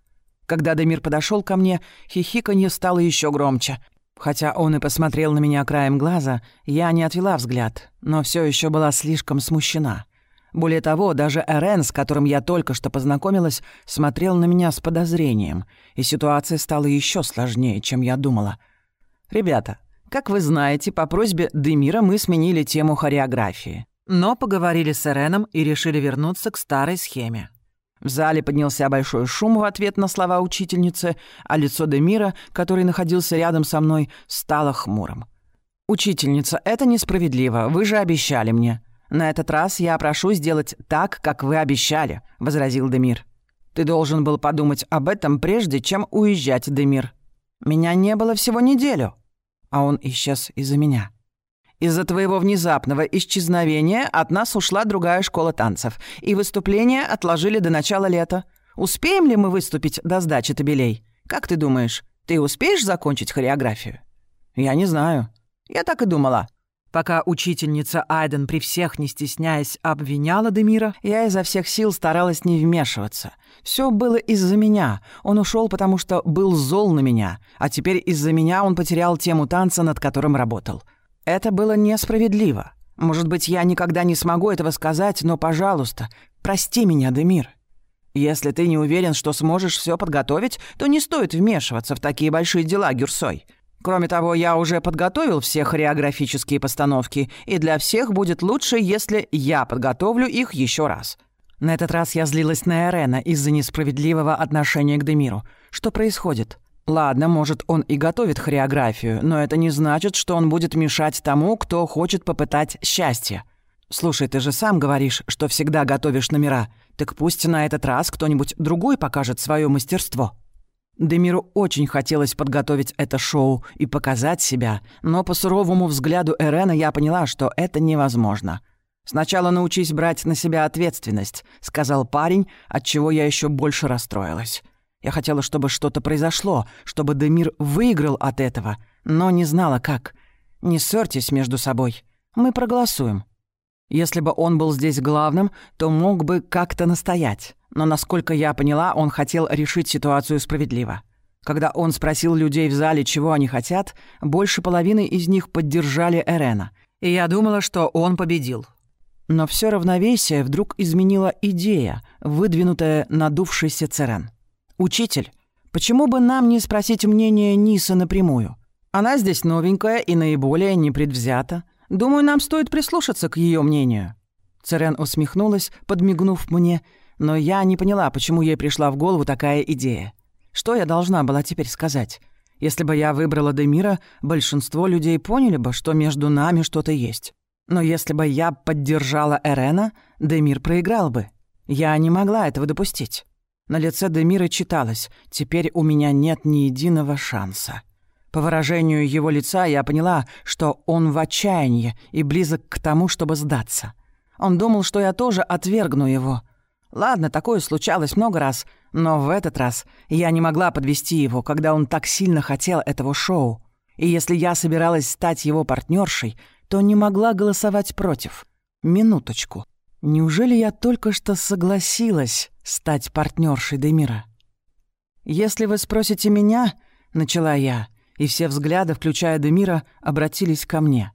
Когда Демир подошел ко мне, хихиканье стало еще громче. Хотя он и посмотрел на меня краем глаза, я не отвела взгляд, но все еще была слишком смущена. Более того, даже Эрен, с которым я только что познакомилась, смотрел на меня с подозрением, и ситуация стала еще сложнее, чем я думала. «Ребята, как вы знаете, по просьбе Демира мы сменили тему хореографии. Но поговорили с Эреном и решили вернуться к старой схеме. В зале поднялся большой шум в ответ на слова учительницы, а лицо Демира, который находился рядом со мной, стало хмурым. «Учительница, это несправедливо, вы же обещали мне». «На этот раз я прошу сделать так, как вы обещали», — возразил Демир. «Ты должен был подумать об этом, прежде чем уезжать, Демир. Меня не было всего неделю» а он исчез из-за меня. Из-за твоего внезапного исчезновения от нас ушла другая школа танцев, и выступления отложили до начала лета. Успеем ли мы выступить до сдачи табелей? Как ты думаешь, ты успеешь закончить хореографию? Я не знаю. Я так и думала. Пока учительница Айден при всех, не стесняясь, обвиняла Демира, я изо всех сил старалась не вмешиваться. Все было из-за меня. Он ушел, потому что был зол на меня, а теперь из-за меня он потерял тему танца, над которым работал. Это было несправедливо. Может быть, я никогда не смогу этого сказать, но, пожалуйста, прости меня, Демир. Если ты не уверен, что сможешь все подготовить, то не стоит вмешиваться в такие большие дела, Гюрсой. Кроме того, я уже подготовил все хореографические постановки, и для всех будет лучше, если я подготовлю их еще раз. На этот раз я злилась на Эрена из-за несправедливого отношения к Демиру. Что происходит? Ладно, может, он и готовит хореографию, но это не значит, что он будет мешать тому, кто хочет попытать счастье. Слушай, ты же сам говоришь, что всегда готовишь номера. Так пусть на этот раз кто-нибудь другой покажет свое мастерство. Демиру очень хотелось подготовить это шоу и показать себя, но по суровому взгляду Эрена я поняла, что это невозможно. «Сначала научись брать на себя ответственность», — сказал парень, от чего я еще больше расстроилась. Я хотела, чтобы что-то произошло, чтобы Демир выиграл от этого, но не знала, как. «Не ссорьтесь между собой. Мы проголосуем». Если бы он был здесь главным, то мог бы как-то настоять. Но, насколько я поняла, он хотел решить ситуацию справедливо. Когда он спросил людей в зале, чего они хотят, больше половины из них поддержали Эрена. И я думала, что он победил. Но все равновесие вдруг изменила идея, выдвинутая надувшийся Церен. «Учитель, почему бы нам не спросить мнение Ниса напрямую? Она здесь новенькая и наиболее непредвзята. Думаю, нам стоит прислушаться к ее мнению». Церен усмехнулась, подмигнув мне, но я не поняла, почему ей пришла в голову такая идея. Что я должна была теперь сказать? Если бы я выбрала Демира, большинство людей поняли бы, что между нами что-то есть. Но если бы я поддержала Эрена, Демир проиграл бы. Я не могла этого допустить. На лице Демира читалось «Теперь у меня нет ни единого шанса». По выражению его лица я поняла, что он в отчаянии и близок к тому, чтобы сдаться. Он думал, что я тоже отвергну его — Ладно, такое случалось много раз, но в этот раз я не могла подвести его, когда он так сильно хотел этого шоу. И если я собиралась стать его партнершей, то не могла голосовать против. Минуточку. Неужели я только что согласилась стать партнершей Демира? «Если вы спросите меня», — начала я, и все взгляды, включая Демира, обратились ко мне.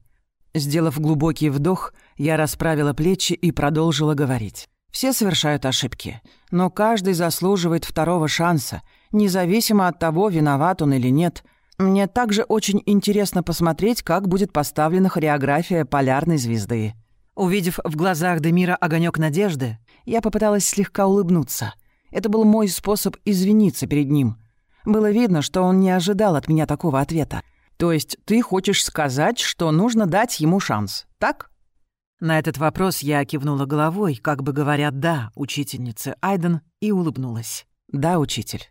Сделав глубокий вдох, я расправила плечи и продолжила говорить. Все совершают ошибки, но каждый заслуживает второго шанса. независимо от того, виноват он или нет. Мне также очень интересно посмотреть, как будет поставлена хореография полярной звезды. Увидев в глазах Демира огонек надежды, я попыталась слегка улыбнуться. Это был мой способ извиниться перед ним. Было видно, что он не ожидал от меня такого ответа. То есть ты хочешь сказать, что нужно дать ему шанс, так? На этот вопрос я кивнула головой, как бы говоря «да» учительнице Айден, и улыбнулась. «Да, учитель».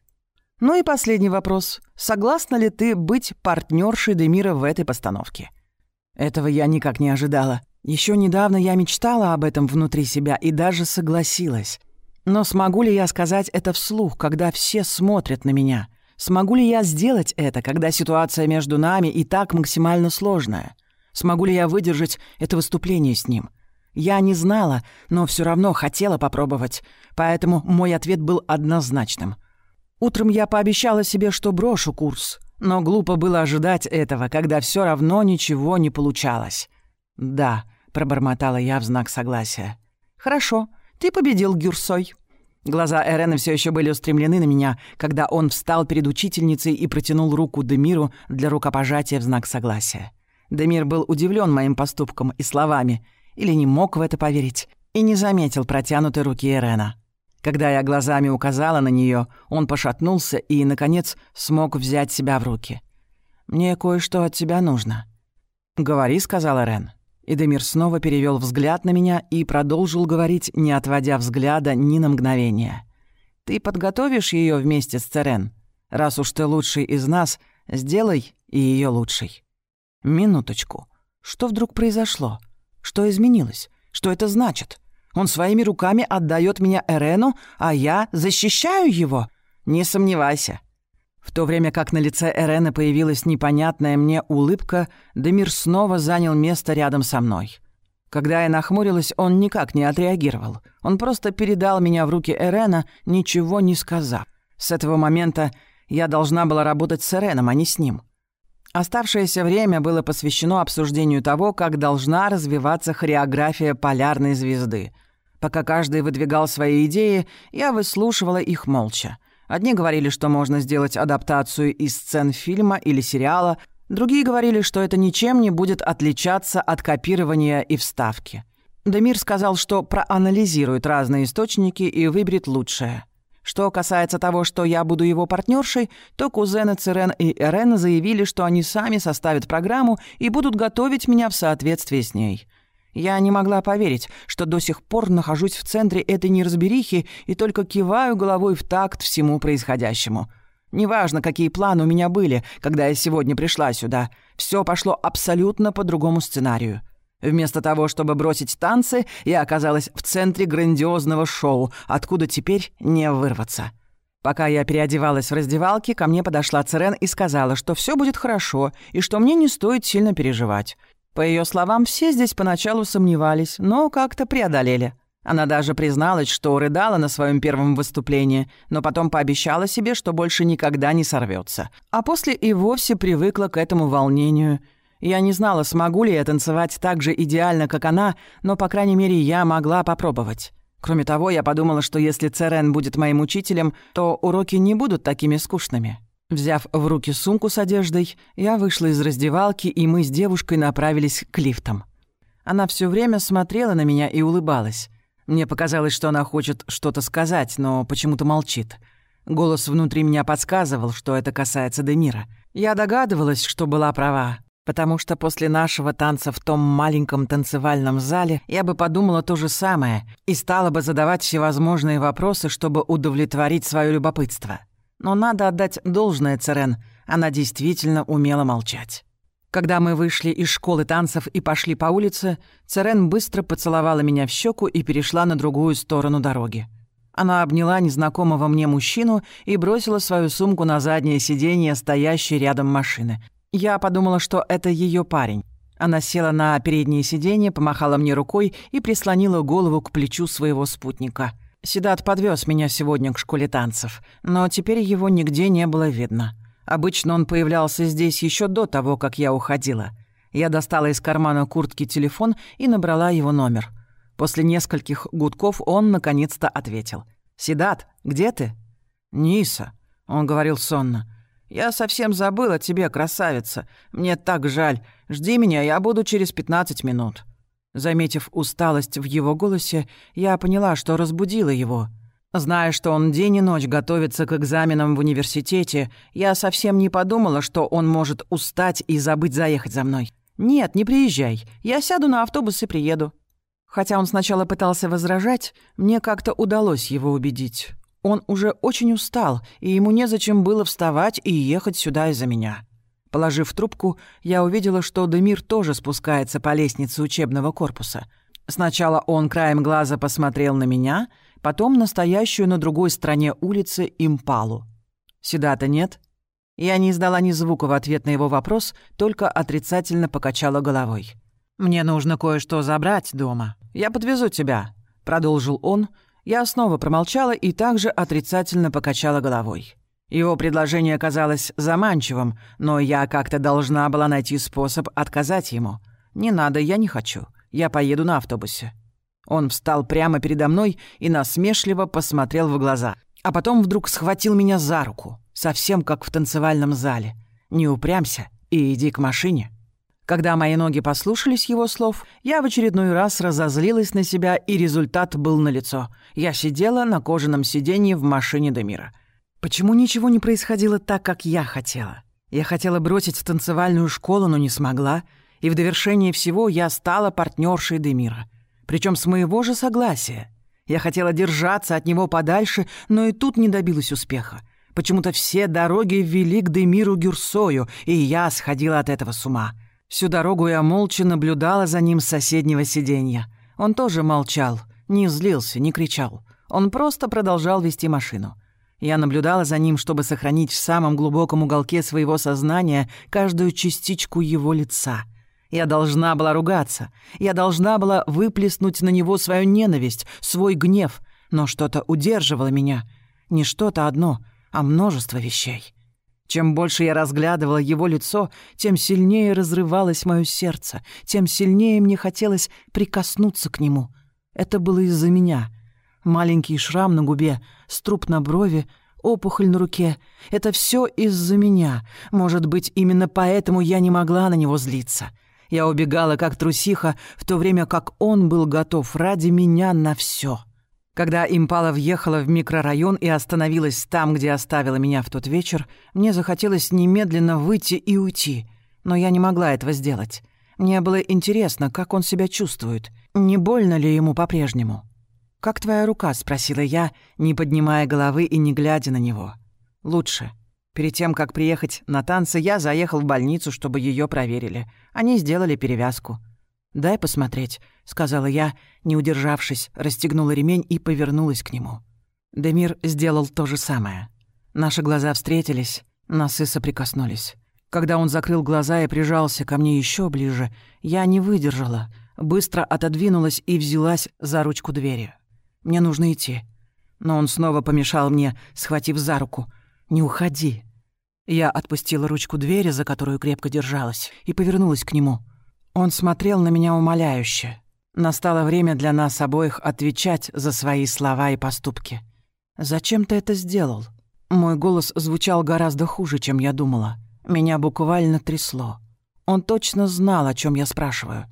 Ну и последний вопрос. Согласна ли ты быть партнершей Демира в этой постановке? Этого я никак не ожидала. Еще недавно я мечтала об этом внутри себя и даже согласилась. Но смогу ли я сказать это вслух, когда все смотрят на меня? Смогу ли я сделать это, когда ситуация между нами и так максимально сложная? Смогу ли я выдержать это выступление с ним? Я не знала, но все равно хотела попробовать, поэтому мой ответ был однозначным. Утром я пообещала себе, что брошу курс, но глупо было ожидать этого, когда все равно ничего не получалось. «Да», — пробормотала я в знак согласия. «Хорошо, ты победил, Гюрсой». Глаза Эрена все еще были устремлены на меня, когда он встал перед учительницей и протянул руку Демиру для рукопожатия в знак согласия. Демир был удивлен моим поступком и словами, или не мог в это поверить, и не заметил протянутой руки Эрена. Когда я глазами указала на нее, он пошатнулся и, наконец, смог взять себя в руки. «Мне кое-что от тебя нужно». «Говори», — сказал Эрен. И Демир снова перевел взгляд на меня и продолжил говорить, не отводя взгляда ни на мгновение. «Ты подготовишь ее вместе с Церен? Раз уж ты лучший из нас, сделай и ее лучшей». «Минуточку. Что вдруг произошло? Что изменилось? Что это значит? Он своими руками отдает меня Эрену, а я защищаю его? Не сомневайся. В то время как на лице Эрены появилась непонятная мне улыбка, Демир снова занял место рядом со мной. Когда я нахмурилась, он никак не отреагировал. Он просто передал меня в руки Эрена, ничего не сказав. С этого момента я должна была работать с Эреном, а не с ним. Оставшееся время было посвящено обсуждению того, как должна развиваться хореография полярной звезды. Пока каждый выдвигал свои идеи, я выслушивала их молча. Одни говорили, что можно сделать адаптацию из сцен фильма или сериала, другие говорили, что это ничем не будет отличаться от копирования и вставки. Демир сказал, что проанализирует разные источники и выберет лучшее. Что касается того, что я буду его партнершей, то кузены Церен и Эрен заявили, что они сами составят программу и будут готовить меня в соответствии с ней. Я не могла поверить, что до сих пор нахожусь в центре этой неразберихи и только киваю головой в такт всему происходящему. Неважно, какие планы у меня были, когда я сегодня пришла сюда, все пошло абсолютно по другому сценарию. Вместо того, чтобы бросить танцы, я оказалась в центре грандиозного шоу, откуда теперь не вырваться. Пока я переодевалась в раздевалке, ко мне подошла Церен и сказала, что все будет хорошо и что мне не стоит сильно переживать. По ее словам, все здесь поначалу сомневались, но как-то преодолели. Она даже призналась, что рыдала на своем первом выступлении, но потом пообещала себе, что больше никогда не сорвется. А после и вовсе привыкла к этому волнению. Я не знала, смогу ли я танцевать так же идеально, как она, но, по крайней мере, я могла попробовать. Кроме того, я подумала, что если Церен будет моим учителем, то уроки не будут такими скучными. Взяв в руки сумку с одеждой, я вышла из раздевалки, и мы с девушкой направились к лифтам. Она все время смотрела на меня и улыбалась. Мне показалось, что она хочет что-то сказать, но почему-то молчит. Голос внутри меня подсказывал, что это касается Демира. Я догадывалась, что была права, потому что после нашего танца в том маленьком танцевальном зале я бы подумала то же самое и стала бы задавать всевозможные вопросы, чтобы удовлетворить свое любопытство. Но надо отдать должное Церен, она действительно умела молчать. Когда мы вышли из школы танцев и пошли по улице, Церен быстро поцеловала меня в щеку и перешла на другую сторону дороги. Она обняла незнакомого мне мужчину и бросила свою сумку на заднее сиденье, стоящей рядом машины. Я подумала, что это ее парень. Она села на переднее сиденье, помахала мне рукой и прислонила голову к плечу своего спутника — Седат подвез меня сегодня к школе танцев, но теперь его нигде не было видно. Обычно он появлялся здесь еще до того, как я уходила. Я достала из кармана куртки телефон и набрала его номер. После нескольких гудков он наконец-то ответил. «Седат, где ты?» «Ниса. Он говорил сонно. «Я совсем забыл о тебе, красавица. Мне так жаль. Жди меня, я буду через пятнадцать минут». Заметив усталость в его голосе, я поняла, что разбудила его. Зная, что он день и ночь готовится к экзаменам в университете, я совсем не подумала, что он может устать и забыть заехать за мной. «Нет, не приезжай. Я сяду на автобус и приеду». Хотя он сначала пытался возражать, мне как-то удалось его убедить. Он уже очень устал, и ему незачем было вставать и ехать сюда из-за меня. Положив трубку, я увидела, что Демир тоже спускается по лестнице учебного корпуса. Сначала он краем глаза посмотрел на меня, потом на стоящую на другой стороне улицы импалу. «Сюда-то нет?» Я не издала ни звука в ответ на его вопрос, только отрицательно покачала головой. «Мне нужно кое-что забрать дома. Я подвезу тебя», — продолжил он. Я снова промолчала и также отрицательно покачала головой. Его предложение казалось заманчивым, но я как-то должна была найти способ отказать ему. «Не надо, я не хочу. Я поеду на автобусе». Он встал прямо передо мной и насмешливо посмотрел в глаза. А потом вдруг схватил меня за руку, совсем как в танцевальном зале. «Не упрямся и иди к машине». Когда мои ноги послушались его слов, я в очередной раз разозлилась на себя, и результат был налицо. Я сидела на кожаном сиденье в машине Демира. Почему ничего не происходило так, как я хотела? Я хотела бросить в танцевальную школу, но не смогла. И в довершении всего я стала партнершей Демира. Причем с моего же согласия. Я хотела держаться от него подальше, но и тут не добилась успеха. Почему-то все дороги вели к Демиру Гюрсою, и я сходила от этого с ума. Всю дорогу я молча наблюдала за ним с соседнего сиденья. Он тоже молчал, не злился, не кричал. Он просто продолжал вести машину. Я наблюдала за ним, чтобы сохранить в самом глубоком уголке своего сознания каждую частичку его лица. Я должна была ругаться. Я должна была выплеснуть на него свою ненависть, свой гнев. Но что-то удерживало меня. Не что-то одно, а множество вещей. Чем больше я разглядывала его лицо, тем сильнее разрывалось мое сердце, тем сильнее мне хотелось прикоснуться к нему. Это было из-за меня — Маленький шрам на губе, струп на брови, опухоль на руке. Это все из-за меня. Может быть, именно поэтому я не могла на него злиться. Я убегала как трусиха, в то время как он был готов ради меня на все. Когда импала въехала в микрорайон и остановилась там, где оставила меня в тот вечер, мне захотелось немедленно выйти и уйти. Но я не могла этого сделать. Мне было интересно, как он себя чувствует. Не больно ли ему по-прежнему? «Как твоя рука?» — спросила я, не поднимая головы и не глядя на него. «Лучше. Перед тем, как приехать на танцы, я заехал в больницу, чтобы ее проверили. Они сделали перевязку». «Дай посмотреть», — сказала я, не удержавшись, расстегнула ремень и повернулась к нему. Демир сделал то же самое. Наши глаза встретились, носы соприкоснулись. Когда он закрыл глаза и прижался ко мне еще ближе, я не выдержала, быстро отодвинулась и взялась за ручку двери. Мне нужно идти». Но он снова помешал мне, схватив за руку. «Не уходи». Я отпустила ручку двери, за которую крепко держалась, и повернулась к нему. Он смотрел на меня умоляюще. Настало время для нас обоих отвечать за свои слова и поступки. «Зачем ты это сделал?» Мой голос звучал гораздо хуже, чем я думала. Меня буквально трясло. Он точно знал, о чем я спрашиваю.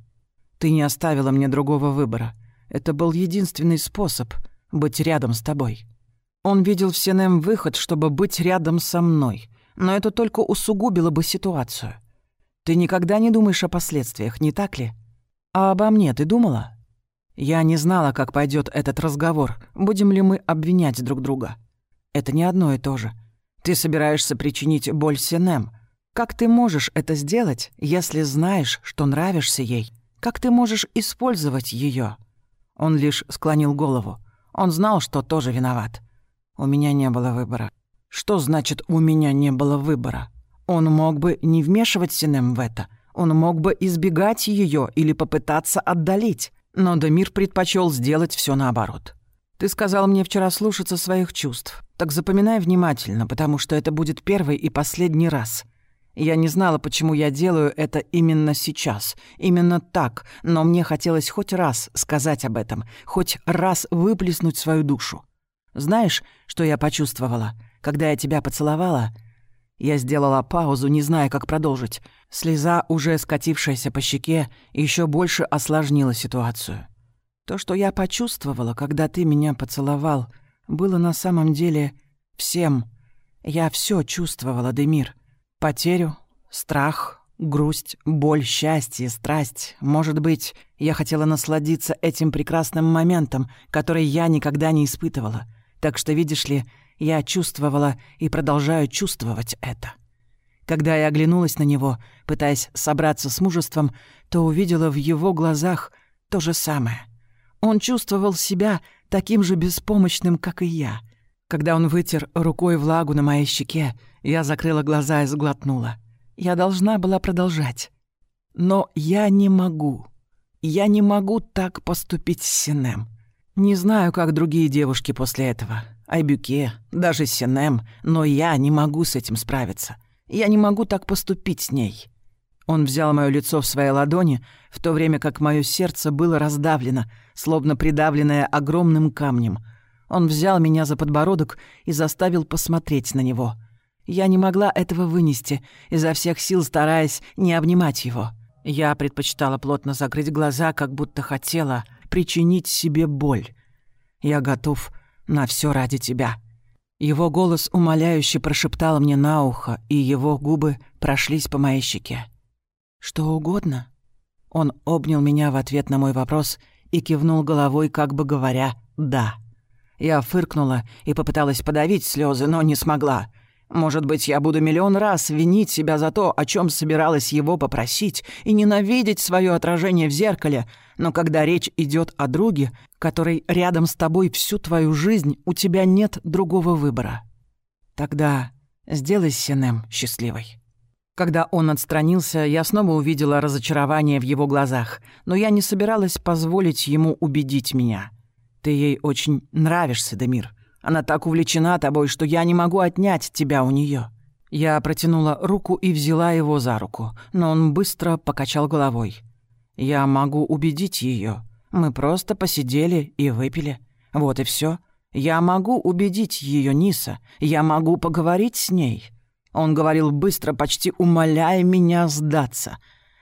«Ты не оставила мне другого выбора. Это был единственный способ быть рядом с тобой. Он видел в Синем выход, чтобы быть рядом со мной, но это только усугубило бы ситуацию. Ты никогда не думаешь о последствиях, не так ли? А обо мне ты думала? Я не знала, как пойдет этот разговор, будем ли мы обвинять друг друга. Это не одно и то же. Ты собираешься причинить боль Синем. Как ты можешь это сделать, если знаешь, что нравишься ей? Как ты можешь использовать ее? Он лишь склонил голову. Он знал, что тоже виноват. У меня не было выбора. Что значит «у меня не было выбора»? Он мог бы не вмешивать Синем в это. Он мог бы избегать ее или попытаться отдалить. Но Дамир предпочел сделать все наоборот. «Ты сказал мне вчера слушаться своих чувств. Так запоминай внимательно, потому что это будет первый и последний раз. Я не знала, почему я делаю это именно сейчас, именно так, но мне хотелось хоть раз сказать об этом, хоть раз выплеснуть свою душу. Знаешь, что я почувствовала, когда я тебя поцеловала...» Я сделала паузу, не зная, как продолжить. Слеза, уже скатившаяся по щеке, еще больше осложнила ситуацию. То, что я почувствовала, когда ты меня поцеловал, было на самом деле всем. Я все чувствовала, Демир. Потерю, страх, грусть, боль, счастье, страсть. Может быть, я хотела насладиться этим прекрасным моментом, который я никогда не испытывала. Так что, видишь ли, я чувствовала и продолжаю чувствовать это. Когда я оглянулась на него, пытаясь собраться с мужеством, то увидела в его глазах то же самое. Он чувствовал себя таким же беспомощным, как и я. Когда он вытер рукой влагу на моей щеке, я закрыла глаза и сглотнула. Я должна была продолжать. Но я не могу. Я не могу так поступить с Синем. Не знаю, как другие девушки после этого. Айбюке, даже Синем, но я не могу с этим справиться. Я не могу так поступить с ней. Он взял моё лицо в свои ладони, в то время как моё сердце было раздавлено, словно придавленное огромным камнем. Он взял меня за подбородок и заставил посмотреть на него. Я не могла этого вынести, изо всех сил стараясь не обнимать его. Я предпочитала плотно закрыть глаза, как будто хотела причинить себе боль. Я готов на все ради тебя». Его голос умоляюще прошептал мне на ухо, и его губы прошлись по моей щеке. «Что угодно?» Он обнял меня в ответ на мой вопрос и кивнул головой, как бы говоря «да». Я фыркнула и попыталась подавить слезы, но не смогла. Может быть, я буду миллион раз винить себя за то, о чем собиралась его попросить, и ненавидеть свое отражение в зеркале, но когда речь идет о друге, который рядом с тобой всю твою жизнь, у тебя нет другого выбора. Тогда сделай Синем счастливой. Когда он отстранился, я снова увидела разочарование в его глазах, но я не собиралась позволить ему убедить меня. Ты ей очень нравишься, Демир. Она так увлечена тобой, что я не могу отнять тебя у нее. Я протянула руку и взяла его за руку, но он быстро покачал головой. Я могу убедить ее. Мы просто посидели и выпили. Вот и все. Я могу убедить ее, Ниса. Я могу поговорить с ней. Он говорил быстро, почти умоляя меня сдаться.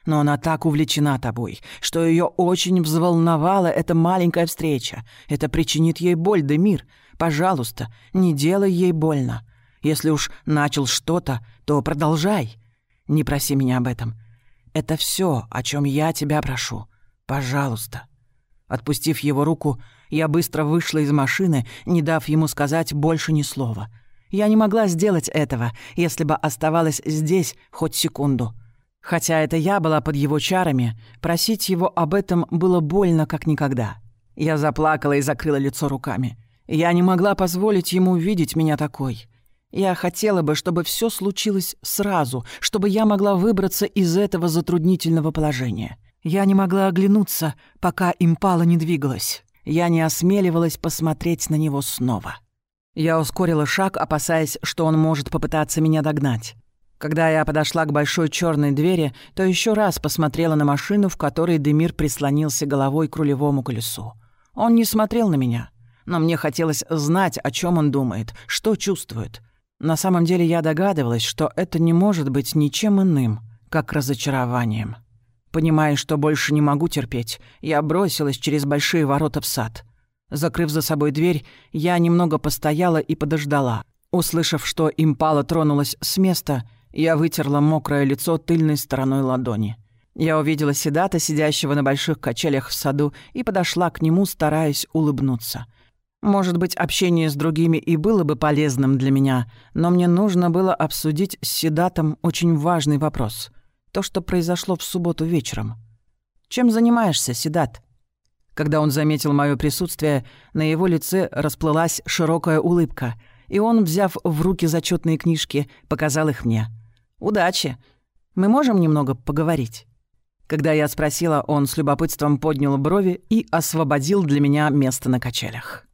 Но она так увлечена тобой, что ее очень взволновала эта маленькая встреча. Это причинит ей боль, Демир. Пожалуйста, не делай ей больно. Если уж начал что-то, то продолжай. Не проси меня об этом. Это все, о чем я тебя прошу. Пожалуйста». Отпустив его руку, я быстро вышла из машины, не дав ему сказать больше ни слова. Я не могла сделать этого, если бы оставалась здесь хоть секунду. Хотя это я была под его чарами, просить его об этом было больно как никогда. Я заплакала и закрыла лицо руками. Я не могла позволить ему видеть меня такой. Я хотела бы, чтобы все случилось сразу, чтобы я могла выбраться из этого затруднительного положения. Я не могла оглянуться, пока импала не двигалась. Я не осмеливалась посмотреть на него снова. Я ускорила шаг, опасаясь, что он может попытаться меня догнать. Когда я подошла к большой черной двери, то еще раз посмотрела на машину, в которой Демир прислонился головой к рулевому колесу. Он не смотрел на меня, но мне хотелось знать, о чем он думает, что чувствует. На самом деле я догадывалась, что это не может быть ничем иным, как разочарованием. Понимая, что больше не могу терпеть, я бросилась через большие ворота в сад. Закрыв за собой дверь, я немного постояла и подождала. Услышав, что импала тронулась с места, я вытерла мокрое лицо тыльной стороной ладони. Я увидела Седата, сидящего на больших качелях в саду, и подошла к нему, стараясь улыбнуться. Может быть, общение с другими и было бы полезным для меня, но мне нужно было обсудить с Седатом очень важный вопрос. То, что произошло в субботу вечером. «Чем занимаешься, Седат?» Когда он заметил мое присутствие, на его лице расплылась широкая улыбка, и он, взяв в руки зачетные книжки, показал их мне. «Удачи! Мы можем немного поговорить?» Когда я спросила, он с любопытством поднял брови и освободил для меня место на качелях.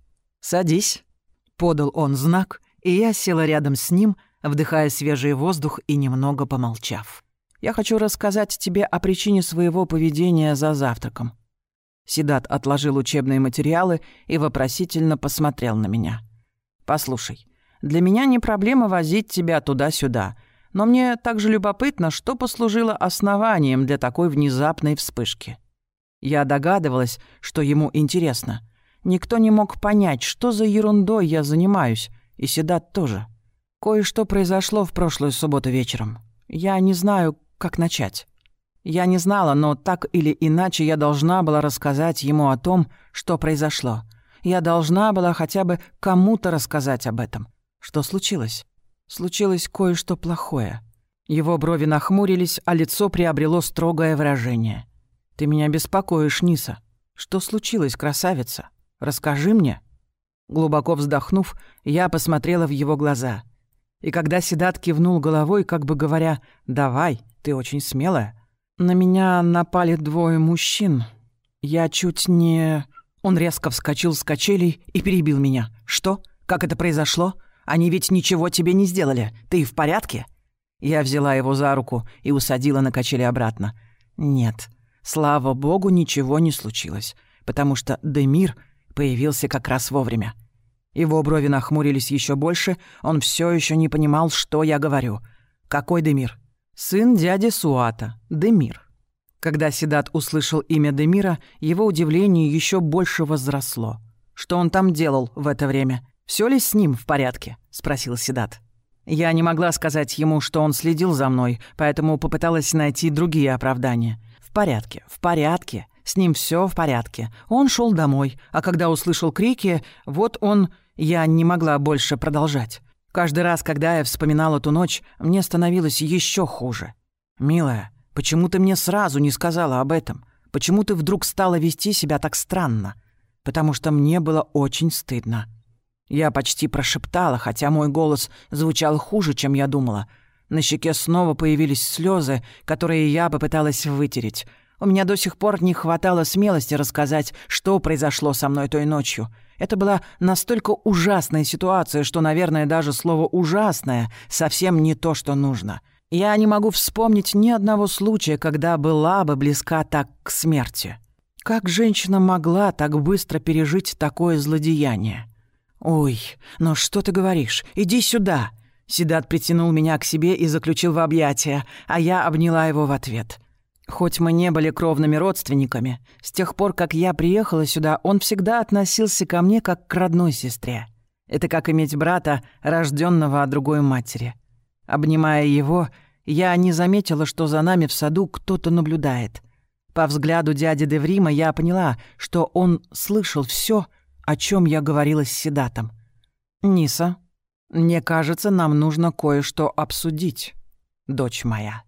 «Садись», — подал он знак, и я села рядом с ним, вдыхая свежий воздух и немного помолчав. «Я хочу рассказать тебе о причине своего поведения за завтраком». Сидат отложил учебные материалы и вопросительно посмотрел на меня. «Послушай, Для меня не проблема возить тебя туда-сюда. Но мне также любопытно, что послужило основанием для такой внезапной вспышки. Я догадывалась, что ему интересно. Никто не мог понять, что за ерундой я занимаюсь, и Седат тоже. Кое-что произошло в прошлую субботу вечером. Я не знаю, как начать. Я не знала, но так или иначе я должна была рассказать ему о том, что произошло. Я должна была хотя бы кому-то рассказать об этом. Что случилось? Случилось кое-что плохое. Его брови нахмурились, а лицо приобрело строгое выражение. «Ты меня беспокоишь, Ниса. Что случилось, красавица? Расскажи мне». Глубоко вздохнув, я посмотрела в его глаза. И когда Седат кивнул головой, как бы говоря «давай, ты очень смелая», на меня напали двое мужчин. Я чуть не... Он резко вскочил с качелей и перебил меня. «Что? Как это произошло? Они ведь ничего тебе не сделали. Ты в порядке?» Я взяла его за руку и усадила на качели обратно. «Нет, слава богу, ничего не случилось, потому что Демир появился как раз вовремя. Его брови нахмурились еще больше, он все еще не понимал, что я говорю. «Какой Демир?» Сын дяди Суата, Демир. Когда Седат услышал имя Демира, его удивление еще больше возросло. «Что он там делал в это время? Все ли с ним в порядке?» — спросил Седат. Я не могла сказать ему, что он следил за мной, поэтому попыталась найти другие оправдания. «В порядке, в порядке. С ним все в порядке. Он шел домой, а когда услышал крики, вот он... Я не могла больше продолжать. Каждый раз, когда я вспоминал эту ночь, мне становилось еще хуже. «Милая, почему ты мне сразу не сказала об этом? Почему ты вдруг стала вести себя так странно?» «Потому что мне было очень стыдно». Я почти прошептала, хотя мой голос звучал хуже, чем я думала. На щеке снова появились слезы, которые я попыталась вытереть. У меня до сих пор не хватало смелости рассказать, что произошло со мной той ночью. Это была настолько ужасная ситуация, что, наверное, даже слово «ужасное» совсем не то, что нужно. Я не могу вспомнить ни одного случая, когда была бы близка так к смерти. Как женщина могла так быстро пережить такое злодеяние? «Ой, ну что ты говоришь? Иди сюда!» Седат притянул меня к себе и заключил в объятия, а я обняла его в ответ. Хоть мы не были кровными родственниками, с тех пор, как я приехала сюда, он всегда относился ко мне как к родной сестре. Это как иметь брата, рожденного от другой матери. Обнимая его, я не заметила, что за нами в саду кто-то наблюдает. По взгляду дяди Деврима я поняла, что он слышал все, о чем я говорила с Седатом. «Ниса, мне кажется, нам нужно кое-что обсудить, дочь моя».